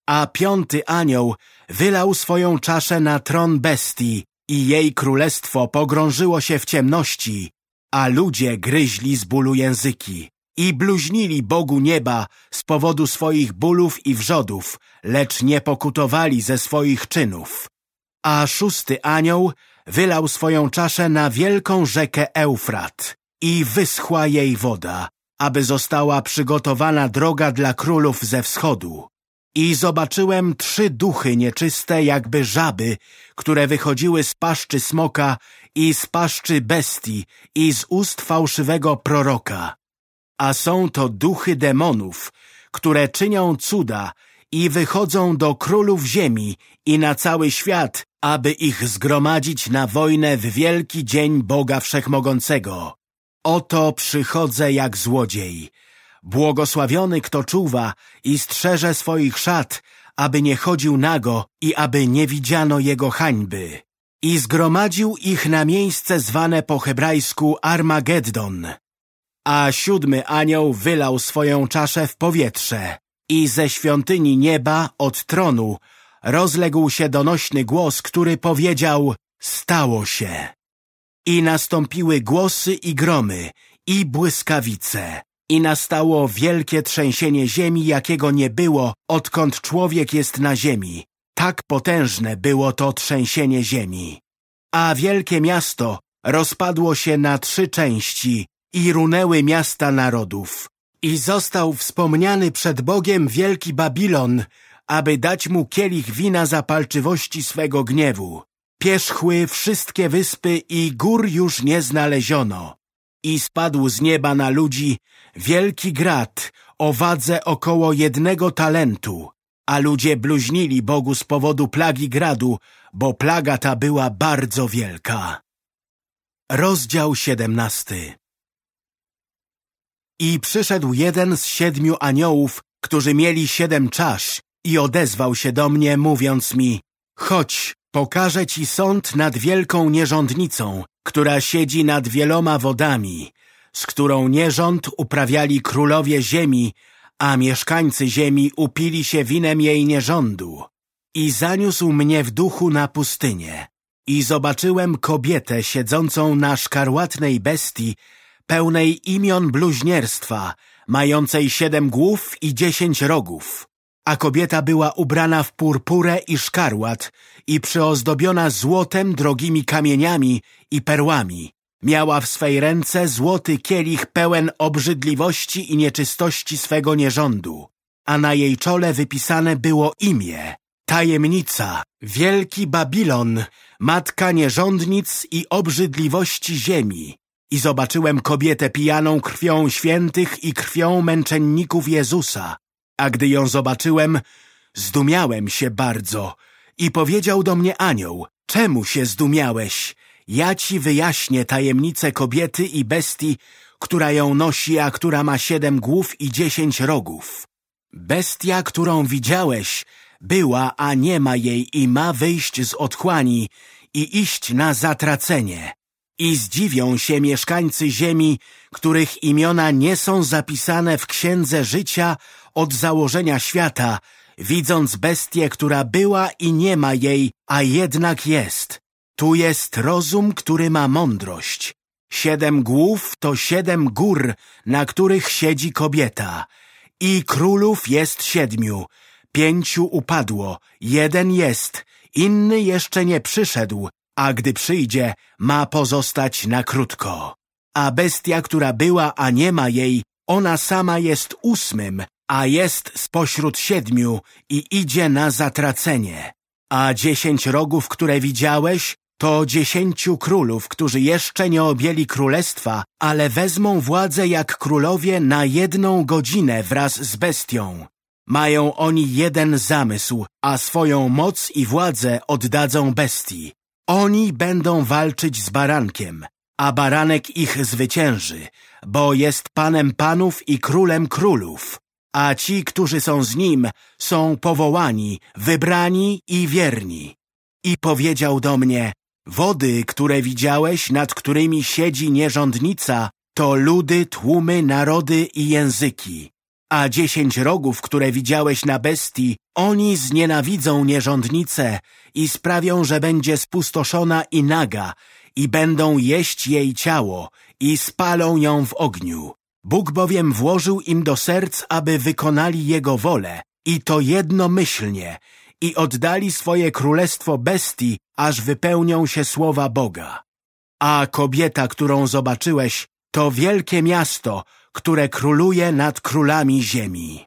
A piąty anioł wylał swoją czaszę na tron bestii i jej królestwo pogrążyło się w ciemności, a ludzie gryźli z bólu języki i bluźnili Bogu nieba z powodu swoich bólów i wrzodów, lecz nie pokutowali ze swoich czynów. A szósty anioł wylał swoją czaszę na wielką rzekę Eufrat i wyschła jej woda, aby została przygotowana droga dla królów ze wschodu. I zobaczyłem trzy duchy nieczyste, jakby żaby, które wychodziły z paszczy smoka i z paszczy bestii i z ust fałszywego proroka. A są to duchy demonów, które czynią cuda i wychodzą do królów ziemi i na cały świat, aby ich zgromadzić na wojnę w wielki dzień Boga Wszechmogącego. Oto przychodzę jak złodziej. Błogosławiony, kto czuwa i strzeże swoich szat, aby nie chodził nago i aby nie widziano jego hańby. I zgromadził ich na miejsce zwane po hebrajsku Armageddon. A siódmy anioł wylał swoją czaszę w powietrze i ze świątyni nieba od tronu rozległ się donośny głos, który powiedział Stało się. I nastąpiły głosy i gromy i błyskawice i nastało wielkie trzęsienie ziemi, jakiego nie było, odkąd człowiek jest na ziemi. Tak potężne było to trzęsienie ziemi. A wielkie miasto rozpadło się na trzy części i runęły miasta narodów. I został wspomniany przed Bogiem wielki Babilon, aby dać mu kielich wina zapalczywości swego gniewu. Pierzchły wszystkie wyspy i gór już nie znaleziono. I spadł z nieba na ludzi wielki grad o wadze około jednego talentu, a ludzie bluźnili Bogu z powodu plagi gradu, bo plaga ta była bardzo wielka. Rozdział siedemnasty I przyszedł jeden z siedmiu aniołów, którzy mieli siedem czasz i odezwał się do mnie, mówiąc mi Chodź, pokażę ci sąd nad wielką nierządnicą, która siedzi nad wieloma wodami, z którą nierząd uprawiali królowie ziemi, a mieszkańcy ziemi upili się winem jej nierządu. I zaniósł mnie w duchu na pustynię. I zobaczyłem kobietę siedzącą na szkarłatnej bestii, pełnej imion bluźnierstwa, mającej siedem głów i dziesięć rogów. A kobieta była ubrana w purpurę i szkarłat i przyozdobiona złotem, drogimi kamieniami i perłami. Miała w swej ręce złoty kielich pełen obrzydliwości i nieczystości swego nierządu, a na jej czole wypisane było imię, tajemnica, wielki Babilon, matka nierządnic i obrzydliwości ziemi. I zobaczyłem kobietę pijaną krwią świętych i krwią męczenników Jezusa, a gdy ją zobaczyłem, zdumiałem się bardzo i powiedział do mnie anioł, czemu się zdumiałeś? Ja ci wyjaśnię tajemnicę kobiety i bestii, która ją nosi, a która ma siedem głów i dziesięć rogów. Bestia, którą widziałeś, była, a nie ma jej i ma wyjść z otchłani i iść na zatracenie. I zdziwią się mieszkańcy ziemi, których imiona nie są zapisane w księdze życia od założenia świata, widząc bestię, która była i nie ma jej, a jednak jest. Tu jest rozum, który ma mądrość. Siedem głów to siedem gór, na których siedzi kobieta. I królów jest siedmiu. Pięciu upadło, jeden jest, inny jeszcze nie przyszedł, a gdy przyjdzie, ma pozostać na krótko. A bestia, która była, a nie ma jej, ona sama jest ósmym, a jest spośród siedmiu i idzie na zatracenie. A dziesięć rogów, które widziałeś, to dziesięciu królów, którzy jeszcze nie objęli królestwa, ale wezmą władzę jak królowie na jedną godzinę wraz z bestią. Mają oni jeden zamysł, a swoją moc i władzę oddadzą bestii. Oni będą walczyć z barankiem, a baranek ich zwycięży, bo jest panem panów i królem królów, a ci, którzy są z nim, są powołani, wybrani i wierni. I powiedział do mnie, wody, które widziałeś, nad którymi siedzi nierządnica, to ludy, tłumy, narody i języki. A dziesięć rogów, które widziałeś na bestii, oni znienawidzą nierządnicę i sprawią, że będzie spustoszona i naga i będą jeść jej ciało i spalą ją w ogniu. Bóg bowiem włożył im do serc, aby wykonali Jego wolę i to jednomyślnie i oddali swoje królestwo bestii, aż wypełnią się słowa Boga. A kobieta, którą zobaczyłeś, to wielkie miasto, które króluje nad królami ziemi.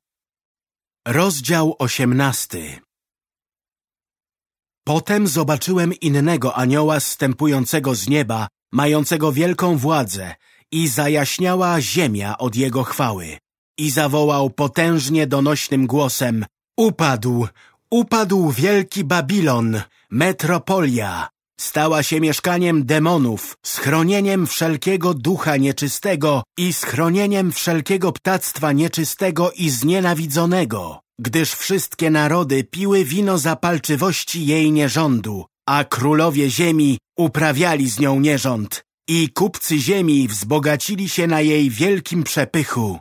Rozdział osiemnasty Potem zobaczyłem innego anioła zstępującego z nieba, mającego wielką władzę i zajaśniała ziemia od jego chwały. I zawołał potężnie donośnym głosem Upadł, upadł wielki Babilon, metropolia, Stała się mieszkaniem demonów, schronieniem wszelkiego ducha nieczystego i schronieniem wszelkiego ptactwa nieczystego i znienawidzonego, gdyż wszystkie narody piły wino zapalczywości jej nierządu, a królowie ziemi uprawiali z nią nierząd i kupcy ziemi wzbogacili się na jej wielkim przepychu.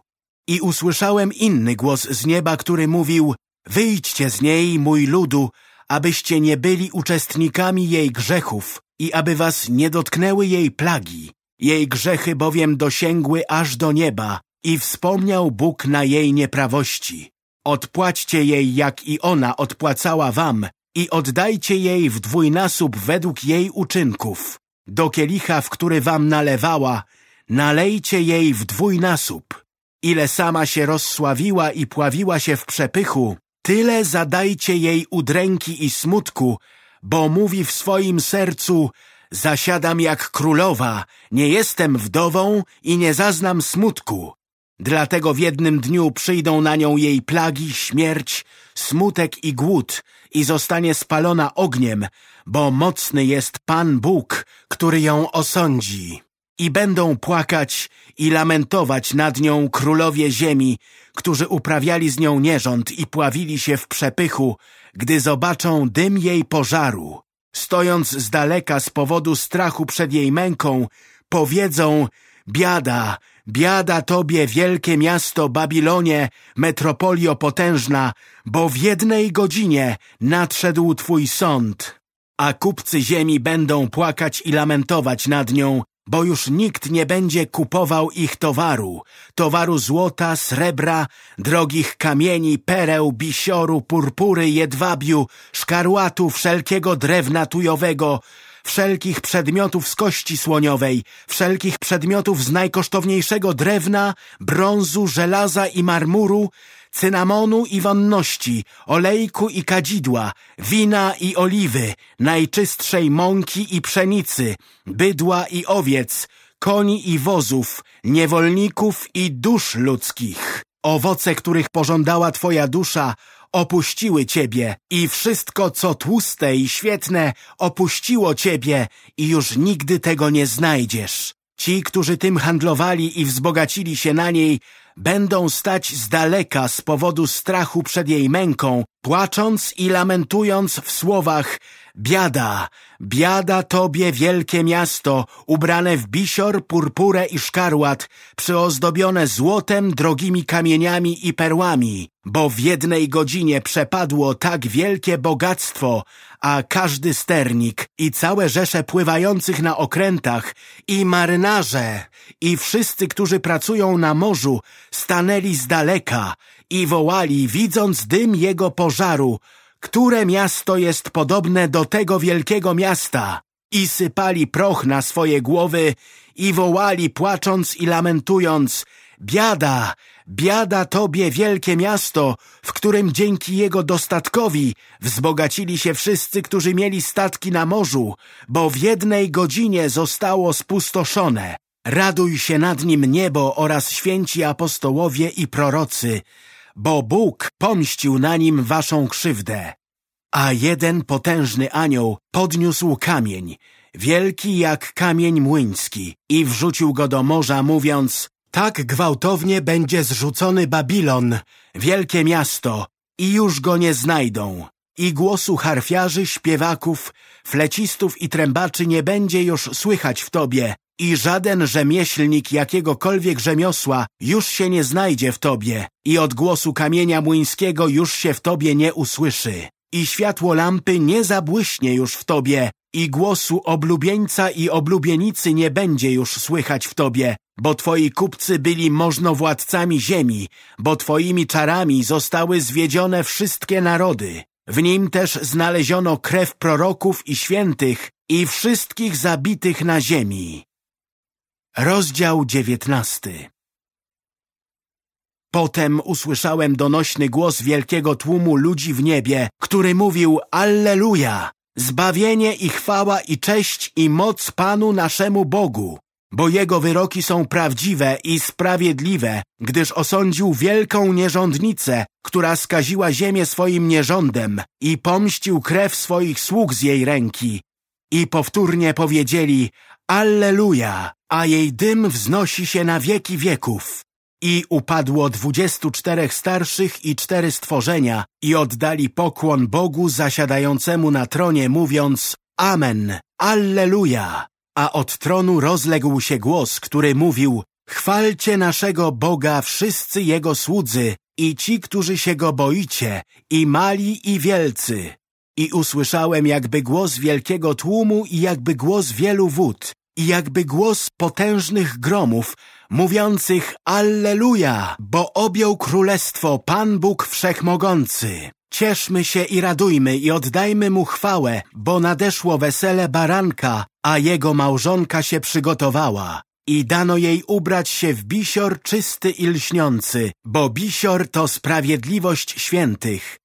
I usłyszałem inny głos z nieba, który mówił, wyjdźcie z niej, mój ludu, abyście nie byli uczestnikami jej grzechów i aby was nie dotknęły jej plagi. Jej grzechy bowiem dosięgły aż do nieba i wspomniał Bóg na jej nieprawości. Odpłaćcie jej, jak i ona odpłacała wam i oddajcie jej w dwójnasób według jej uczynków. Do kielicha, w który wam nalewała, nalejcie jej w dwójnasób. Ile sama się rozsławiła i pławiła się w przepychu, Tyle zadajcie jej udręki i smutku, bo mówi w swoim sercu Zasiadam jak królowa, nie jestem wdową i nie zaznam smutku. Dlatego w jednym dniu przyjdą na nią jej plagi, śmierć, smutek i głód i zostanie spalona ogniem, bo mocny jest Pan Bóg, który ją osądzi. I będą płakać i lamentować nad nią królowie ziemi, którzy uprawiali z nią nierząd i pławili się w przepychu, gdy zobaczą dym jej pożaru. Stojąc z daleka z powodu strachu przed jej męką, powiedzą Biada, biada tobie wielkie miasto Babilonie, metropolio potężna, bo w jednej godzinie nadszedł twój sąd. A kupcy ziemi będą płakać i lamentować nad nią, bo już nikt nie będzie kupował ich towaru, towaru złota, srebra, drogich kamieni, pereł, bisioru, purpury, jedwabiu, szkarłatu, wszelkiego drewna tujowego, wszelkich przedmiotów z kości słoniowej, wszelkich przedmiotów z najkosztowniejszego drewna, brązu, żelaza i marmuru, cynamonu i wonności, olejku i kadzidła, wina i oliwy, najczystszej mąki i pszenicy, bydła i owiec, koni i wozów, niewolników i dusz ludzkich. Owoce, których pożądała Twoja dusza, opuściły Ciebie i wszystko, co tłuste i świetne, opuściło Ciebie i już nigdy tego nie znajdziesz. Ci, którzy tym handlowali i wzbogacili się na niej, będą stać z daleka z powodu strachu przed jej męką, płacząc i lamentując w słowach Biada, biada tobie wielkie miasto, ubrane w bisior, purpurę i szkarłat, przyozdobione złotem, drogimi kamieniami i perłami, bo w jednej godzinie przepadło tak wielkie bogactwo, a każdy sternik i całe rzesze pływających na okrętach i marynarze i wszyscy, którzy pracują na morzu, stanęli z daleka i wołali, widząc dym jego pożaru, które miasto jest podobne do tego wielkiego miasta? I sypali proch na swoje głowy i wołali płacząc i lamentując Biada, biada tobie wielkie miasto, w którym dzięki jego dostatkowi wzbogacili się wszyscy, którzy mieli statki na morzu, bo w jednej godzinie zostało spustoszone. Raduj się nad nim niebo oraz święci apostołowie i prorocy, bo Bóg pomścił na nim waszą krzywdę. A jeden potężny anioł podniósł kamień, wielki jak kamień młyński, i wrzucił go do morza, mówiąc tak gwałtownie będzie zrzucony Babilon, wielkie miasto, i już go nie znajdą. I głosu harfiarzy, śpiewaków, flecistów i trębaczy nie będzie już słychać w tobie, i żaden rzemieślnik jakiegokolwiek rzemiosła już się nie znajdzie w tobie, i od głosu kamienia młyńskiego już się w tobie nie usłyszy. I światło lampy nie zabłyśnie już w tobie, i głosu oblubieńca i oblubienicy nie będzie już słychać w tobie, bo twoi kupcy byli możnowładcami ziemi, bo twoimi czarami zostały zwiedzione wszystkie narody. W nim też znaleziono krew proroków i świętych i wszystkich zabitych na ziemi. Rozdział dziewiętnasty Potem usłyszałem donośny głos wielkiego tłumu ludzi w niebie, który mówił Alleluja! Zbawienie i chwała i cześć i moc Panu naszemu Bogu, bo Jego wyroki są prawdziwe i sprawiedliwe, gdyż osądził wielką nierządnicę, która skaziła ziemię swoim nierządem i pomścił krew swoich sług z jej ręki. I powtórnie powiedzieli, Alleluja, a jej dym wznosi się na wieki wieków. I upadło dwudziestu czterech starszych i cztery stworzenia i oddali pokłon Bogu zasiadającemu na tronie, mówiąc Amen, Alleluja. A od tronu rozległ się głos, który mówił Chwalcie naszego Boga wszyscy Jego słudzy i ci, którzy się Go boicie, i mali i wielcy. I usłyszałem jakby głos wielkiego tłumu i jakby głos wielu wód, i jakby głos potężnych gromów, mówiących Alleluja, bo objął królestwo Pan Bóg Wszechmogący. Cieszmy się i radujmy i oddajmy Mu chwałę, bo nadeszło wesele baranka, a jego małżonka się przygotowała. I dano jej ubrać się w bisior czysty i lśniący, bo bisior to sprawiedliwość świętych.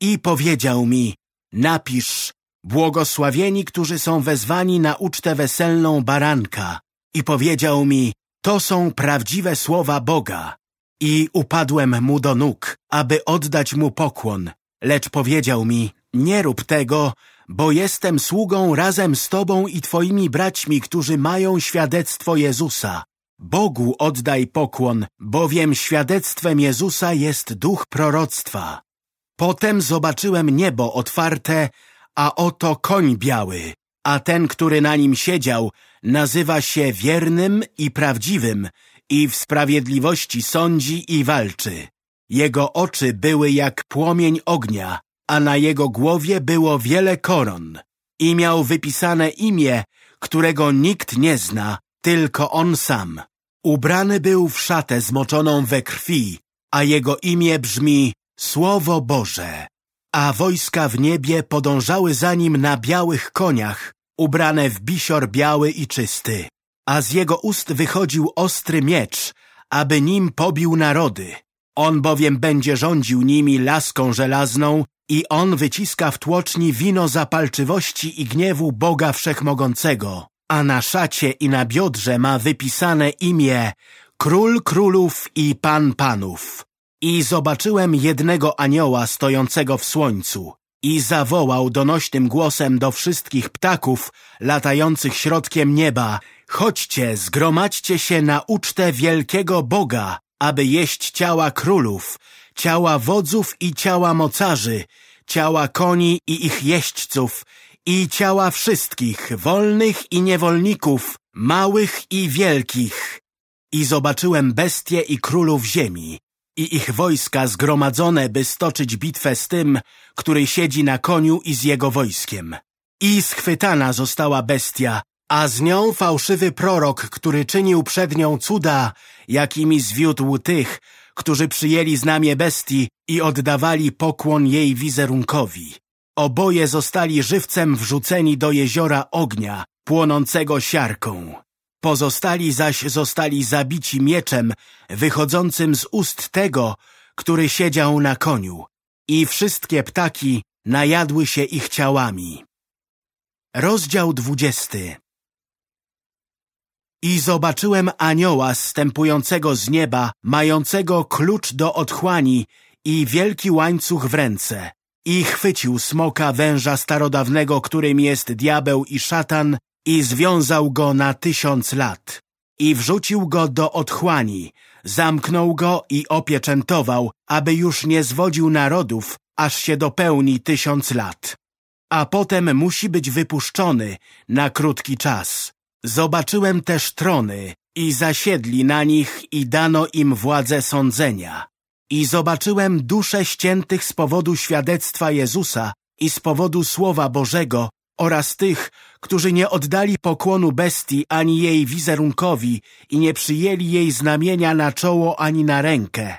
I powiedział mi, napisz, błogosławieni, którzy są wezwani na ucztę weselną baranka. I powiedział mi, to są prawdziwe słowa Boga. I upadłem mu do nóg, aby oddać mu pokłon. Lecz powiedział mi, nie rób tego, bo jestem sługą razem z Tobą i Twoimi braćmi, którzy mają świadectwo Jezusa. Bogu oddaj pokłon, bowiem świadectwem Jezusa jest duch proroctwa. Potem zobaczyłem niebo otwarte, a oto koń biały, a ten, który na nim siedział, nazywa się wiernym i prawdziwym i w sprawiedliwości sądzi i walczy. Jego oczy były jak płomień ognia, a na jego głowie było wiele koron. I miał wypisane imię, którego nikt nie zna, tylko on sam. Ubrany był w szatę zmoczoną we krwi, a jego imię brzmi Słowo Boże. A wojska w niebie podążały za nim na białych koniach, ubrane w bisior biały i czysty. A z jego ust wychodził ostry miecz, aby nim pobił narody. On bowiem będzie rządził nimi laską żelazną i on wyciska w tłoczni wino zapalczywości i gniewu Boga Wszechmogącego. A na szacie i na biodrze ma wypisane imię Król Królów i Pan Panów. I zobaczyłem jednego anioła stojącego w słońcu i zawołał donośnym głosem do wszystkich ptaków latających środkiem nieba Chodźcie, zgromadźcie się na ucztę wielkiego Boga, aby jeść ciała królów, ciała wodzów i ciała mocarzy, ciała koni i ich jeźdźców i ciała wszystkich, wolnych i niewolników, małych i wielkich. I zobaczyłem bestie i królów ziemi i ich wojska zgromadzone, by stoczyć bitwę z tym, który siedzi na koniu i z jego wojskiem. I schwytana została bestia, a z nią fałszywy prorok, który czynił przed nią cuda, jakimi zwiódł tych, którzy przyjęli znamie bestii i oddawali pokłon jej wizerunkowi. Oboje zostali żywcem wrzuceni do jeziora ognia, płonącego siarką. Pozostali zaś zostali zabici mieczem wychodzącym z ust tego, który siedział na koniu i wszystkie ptaki najadły się ich ciałami. Rozdział dwudziesty I zobaczyłem anioła zstępującego z nieba, mającego klucz do otchłani i wielki łańcuch w ręce. i chwycił smoka węża starodawnego, którym jest diabeł i szatan i związał go na tysiąc lat i wrzucił go do otchłani, zamknął go i opieczętował, aby już nie zwodził narodów, aż się dopełni tysiąc lat. A potem musi być wypuszczony na krótki czas. Zobaczyłem też trony i zasiedli na nich i dano im władzę sądzenia. I zobaczyłem dusze ściętych z powodu świadectwa Jezusa i z powodu Słowa Bożego oraz tych, którzy nie oddali pokłonu bestii ani jej wizerunkowi i nie przyjęli jej znamienia na czoło ani na rękę.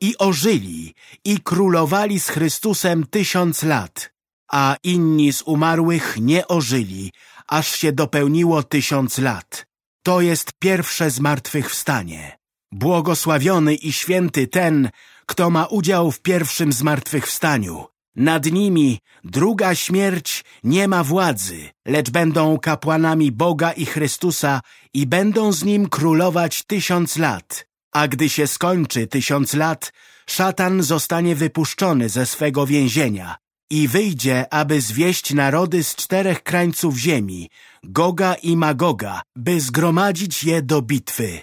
I ożyli i królowali z Chrystusem tysiąc lat, a inni z umarłych nie ożyli, aż się dopełniło tysiąc lat. To jest pierwsze zmartwychwstanie. Błogosławiony i święty ten, kto ma udział w pierwszym zmartwychwstaniu. Nad nimi druga śmierć nie ma władzy, lecz będą kapłanami Boga i Chrystusa i będą z Nim królować tysiąc lat. A gdy się skończy tysiąc lat, szatan zostanie wypuszczony ze swego więzienia i wyjdzie, aby zwieść narody z czterech krańców ziemi, Goga i Magoga, by zgromadzić je do bitwy.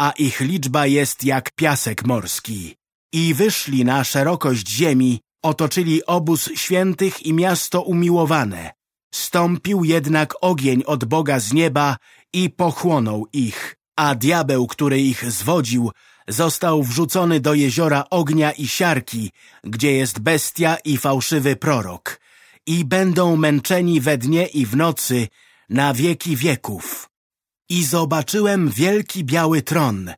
A ich liczba jest jak piasek morski. I wyszli na szerokość ziemi, otoczyli obóz świętych i miasto umiłowane. Stąpił jednak ogień od Boga z nieba i pochłonął ich, a diabeł, który ich zwodził, został wrzucony do jeziora ognia i siarki, gdzie jest bestia i fałszywy prorok i będą męczeni we dnie i w nocy na wieki wieków. I zobaczyłem wielki biały tron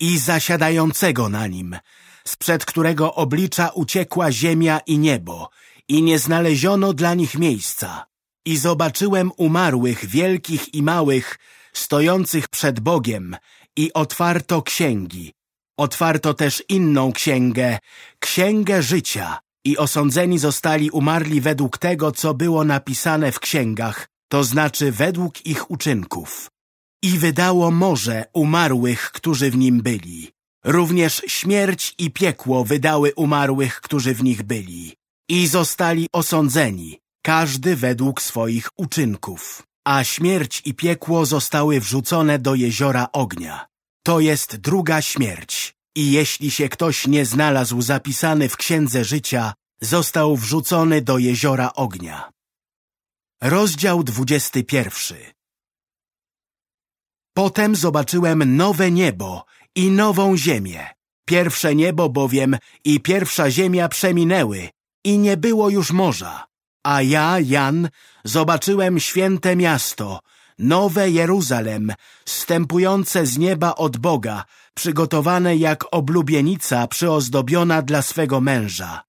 i zasiadającego na nim, sprzed którego oblicza uciekła ziemia i niebo i nie znaleziono dla nich miejsca. I zobaczyłem umarłych, wielkich i małych, stojących przed Bogiem i otwarto księgi. Otwarto też inną księgę, księgę życia i osądzeni zostali umarli według tego, co było napisane w księgach, to znaczy według ich uczynków. I wydało morze umarłych, którzy w nim byli. Również śmierć i piekło wydały umarłych, którzy w nich byli. I zostali osądzeni, każdy według swoich uczynków. A śmierć i piekło zostały wrzucone do jeziora ognia. To jest druga śmierć. I jeśli się ktoś nie znalazł zapisany w Księdze Życia, został wrzucony do jeziora ognia. Rozdział 21 Potem zobaczyłem nowe niebo i nową ziemię. Pierwsze niebo bowiem i pierwsza ziemia przeminęły i nie było już morza. A ja, Jan, zobaczyłem święte miasto, nowe Jeruzalem, stępujące z nieba od Boga, przygotowane jak oblubienica przyozdobiona dla swego męża.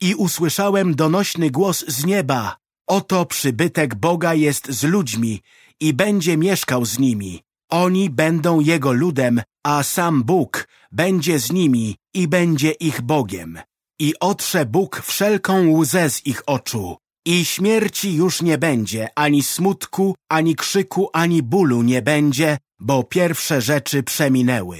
I usłyszałem donośny głos z nieba, oto przybytek Boga jest z ludźmi i będzie mieszkał z nimi. Oni będą Jego ludem, a sam Bóg będzie z nimi i będzie ich Bogiem. I otrze Bóg wszelką łzę z ich oczu. I śmierci już nie będzie, ani smutku, ani krzyku, ani bólu nie będzie, bo pierwsze rzeczy przeminęły.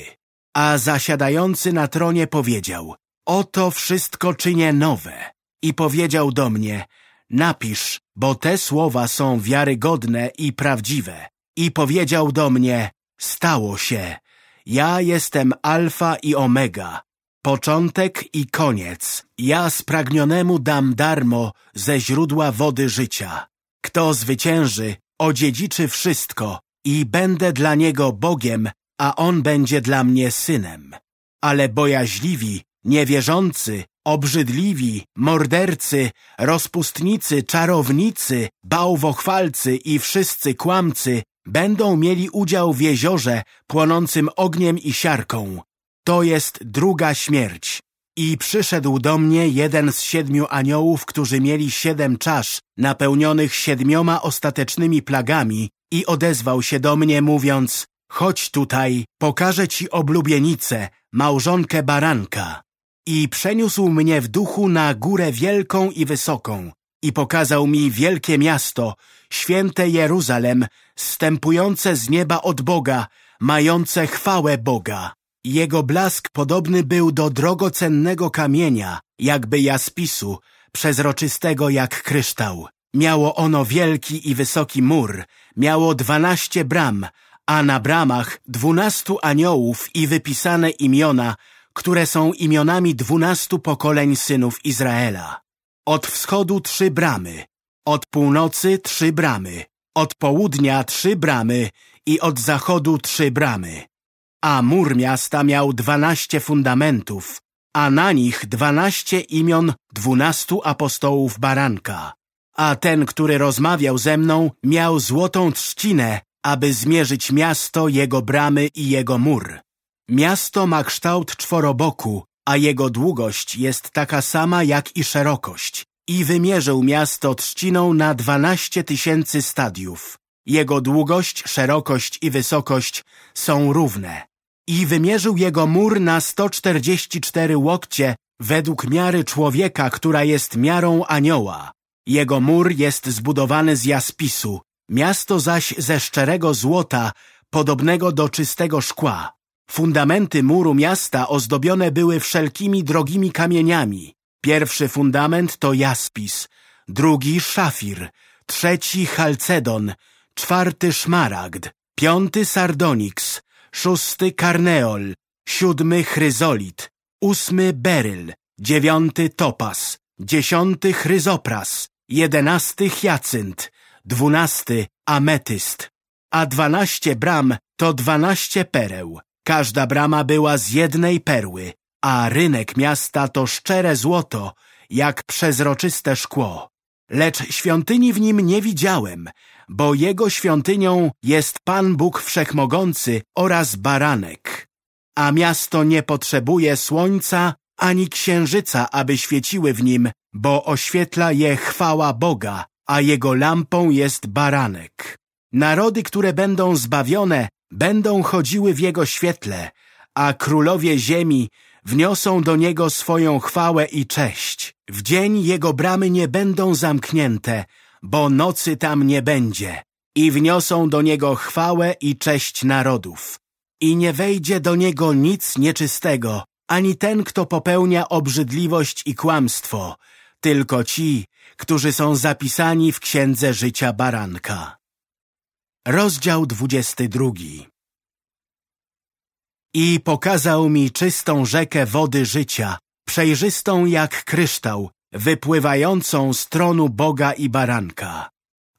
A zasiadający na tronie powiedział, oto wszystko czynię nowe. I powiedział do mnie, napisz, bo te słowa są wiarygodne i prawdziwe. I powiedział do mnie, stało się. Ja jestem alfa i omega, początek i koniec. Ja spragnionemu dam darmo ze źródła wody życia. Kto zwycięży, odziedziczy wszystko i będę dla niego Bogiem, a on będzie dla mnie synem. Ale bojaźliwi, niewierzący, obrzydliwi, mordercy, rozpustnicy, czarownicy, bałwochwalcy i wszyscy kłamcy będą mieli udział w jeziorze płonącym ogniem i siarką. To jest druga śmierć. I przyszedł do mnie jeden z siedmiu aniołów, którzy mieli siedem czasz, napełnionych siedmioma ostatecznymi plagami i odezwał się do mnie, mówiąc Chodź tutaj, pokażę ci oblubienicę, małżonkę baranka. I przeniósł mnie w duchu na górę wielką i wysoką i pokazał mi wielkie miasto, święte Jeruzalem, stępujące z nieba od Boga, mające chwałę Boga. Jego blask podobny był do drogocennego kamienia, jakby jaspisu, przezroczystego jak kryształ. Miało ono wielki i wysoki mur, miało dwanaście bram, a na bramach dwunastu aniołów i wypisane imiona, które są imionami dwunastu pokoleń synów Izraela. Od wschodu trzy bramy, od północy trzy bramy, od południa trzy bramy i od zachodu trzy bramy. A mur miasta miał dwanaście fundamentów, a na nich dwanaście imion dwunastu apostołów baranka. A ten, który rozmawiał ze mną, miał złotą trzcinę, aby zmierzyć miasto, jego bramy i jego mur. Miasto ma kształt czworoboku, a jego długość jest taka sama jak i szerokość. I wymierzył miasto trzciną na dwanaście tysięcy stadiów. Jego długość, szerokość i wysokość są równe. I wymierzył jego mur na sto czterdzieści cztery łokcie według miary człowieka, która jest miarą anioła. Jego mur jest zbudowany z jaspisu, miasto zaś ze szczerego złota, podobnego do czystego szkła. Fundamenty muru miasta ozdobione były wszelkimi drogimi kamieniami. Pierwszy fundament to jaspis, drugi szafir, trzeci chalcedon, czwarty szmaragd, piąty sardoniks, szósty karneol, siódmy chryzolit, ósmy beryl, dziewiąty topas, dziesiąty chryzopras, jedenasty hiacynt, dwunasty ametyst, a dwanaście bram to dwanaście pereł. Każda brama była z jednej perły, a rynek miasta to szczere złoto, jak przezroczyste szkło. Lecz świątyni w nim nie widziałem, bo jego świątynią jest Pan Bóg Wszechmogący oraz Baranek. A miasto nie potrzebuje słońca ani księżyca, aby świeciły w nim, bo oświetla je chwała Boga, a jego lampą jest Baranek. Narody, które będą zbawione, będą chodziły w jego świetle, a królowie ziemi wniosą do niego swoją chwałę i cześć. W dzień jego bramy nie będą zamknięte, bo nocy tam nie będzie. I wniosą do niego chwałę i cześć narodów. I nie wejdzie do niego nic nieczystego, ani ten, kto popełnia obrzydliwość i kłamstwo, tylko ci, którzy są zapisani w Księdze Życia Baranka. Rozdział dwudziesty drugi I pokazał mi czystą rzekę wody życia, przejrzystą jak kryształ, wypływającą z tronu Boga i Baranka.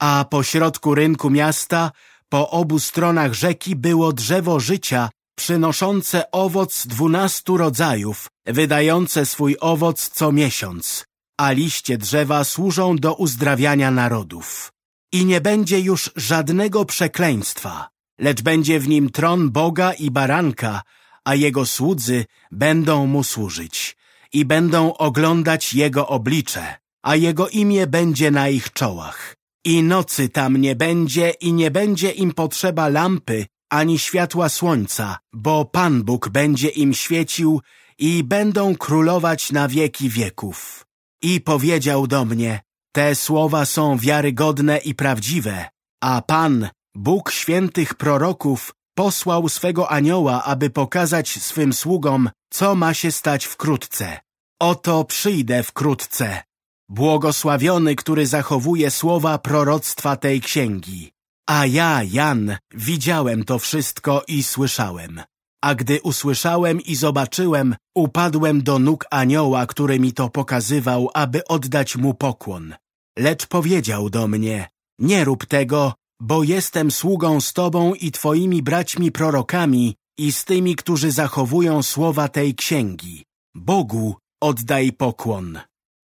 A po środku rynku miasta, po obu stronach rzeki było drzewo życia, przynoszące owoc dwunastu rodzajów, wydające swój owoc co miesiąc, a liście drzewa służą do uzdrawiania narodów. I nie będzie już żadnego przekleństwa, lecz będzie w nim tron Boga i Baranka, a jego słudzy będą mu służyć i będą oglądać jego oblicze, a jego imię będzie na ich czołach. I nocy tam nie będzie i nie będzie im potrzeba lampy ani światła słońca, bo Pan Bóg będzie im świecił i będą królować na wieki wieków. I powiedział do mnie, te słowa są wiarygodne i prawdziwe, a Pan, Bóg świętych proroków, posłał swego anioła, aby pokazać swym sługom, co ma się stać wkrótce. Oto przyjdę wkrótce. Błogosławiony, który zachowuje słowa proroctwa tej księgi. A ja, Jan, widziałem to wszystko i słyszałem. A gdy usłyszałem i zobaczyłem, upadłem do nóg anioła, który mi to pokazywał, aby oddać mu pokłon. Lecz powiedział do mnie, nie rób tego, bo jestem sługą z tobą i twoimi braćmi prorokami i z tymi, którzy zachowują słowa tej księgi. Bogu oddaj pokłon.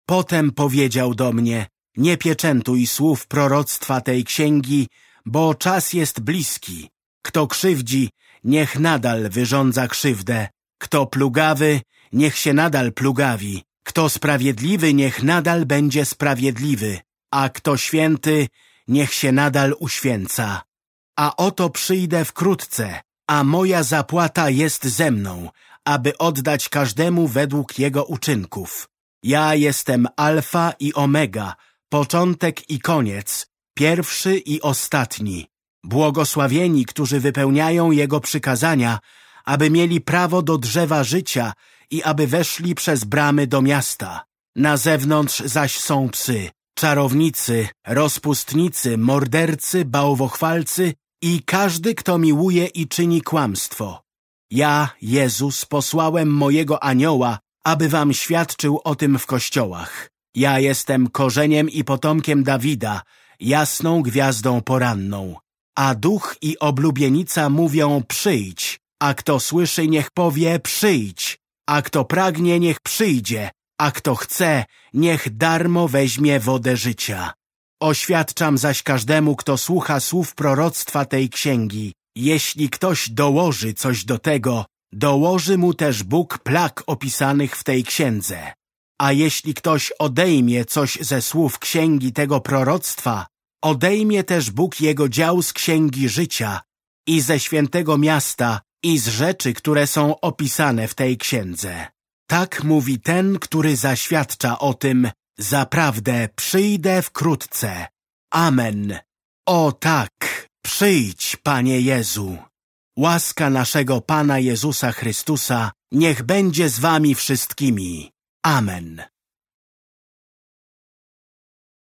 Potem powiedział do mnie, nie pieczętuj słów proroctwa tej księgi, bo czas jest bliski. Kto krzywdzi, niech nadal wyrządza krzywdę. Kto plugawy, niech się nadal plugawi. Kto sprawiedliwy, niech nadal będzie sprawiedliwy. A kto święty, niech się nadal uświęca. A oto przyjdę wkrótce, a moja zapłata jest ze mną, aby oddać każdemu według jego uczynków. Ja jestem alfa i omega, początek i koniec, pierwszy i ostatni. Błogosławieni, którzy wypełniają Jego przykazania, aby mieli prawo do drzewa życia i aby weszli przez bramy do miasta. Na zewnątrz zaś są psy, czarownicy, rozpustnicy, mordercy, bałwochwalcy i każdy, kto miłuje i czyni kłamstwo. Ja, Jezus, posłałem mojego anioła, aby wam świadczył o tym w kościołach. Ja jestem korzeniem i potomkiem Dawida, jasną gwiazdą poranną. A duch i oblubienica mówią przyjdź, a kto słyszy niech powie przyjdź, a kto pragnie niech przyjdzie, a kto chce niech darmo weźmie wodę życia. Oświadczam zaś każdemu, kto słucha słów proroctwa tej księgi. Jeśli ktoś dołoży coś do tego, dołoży mu też Bóg plag opisanych w tej księdze. A jeśli ktoś odejmie coś ze słów księgi tego proroctwa, odejmie też Bóg jego dział z księgi życia i ze świętego miasta i z rzeczy, które są opisane w tej księdze. Tak mówi ten, który zaświadcza o tym, zaprawdę przyjdę wkrótce. Amen. O tak, przyjdź, Panie Jezu. Łaska naszego Pana Jezusa Chrystusa niech będzie z wami wszystkimi. Amen.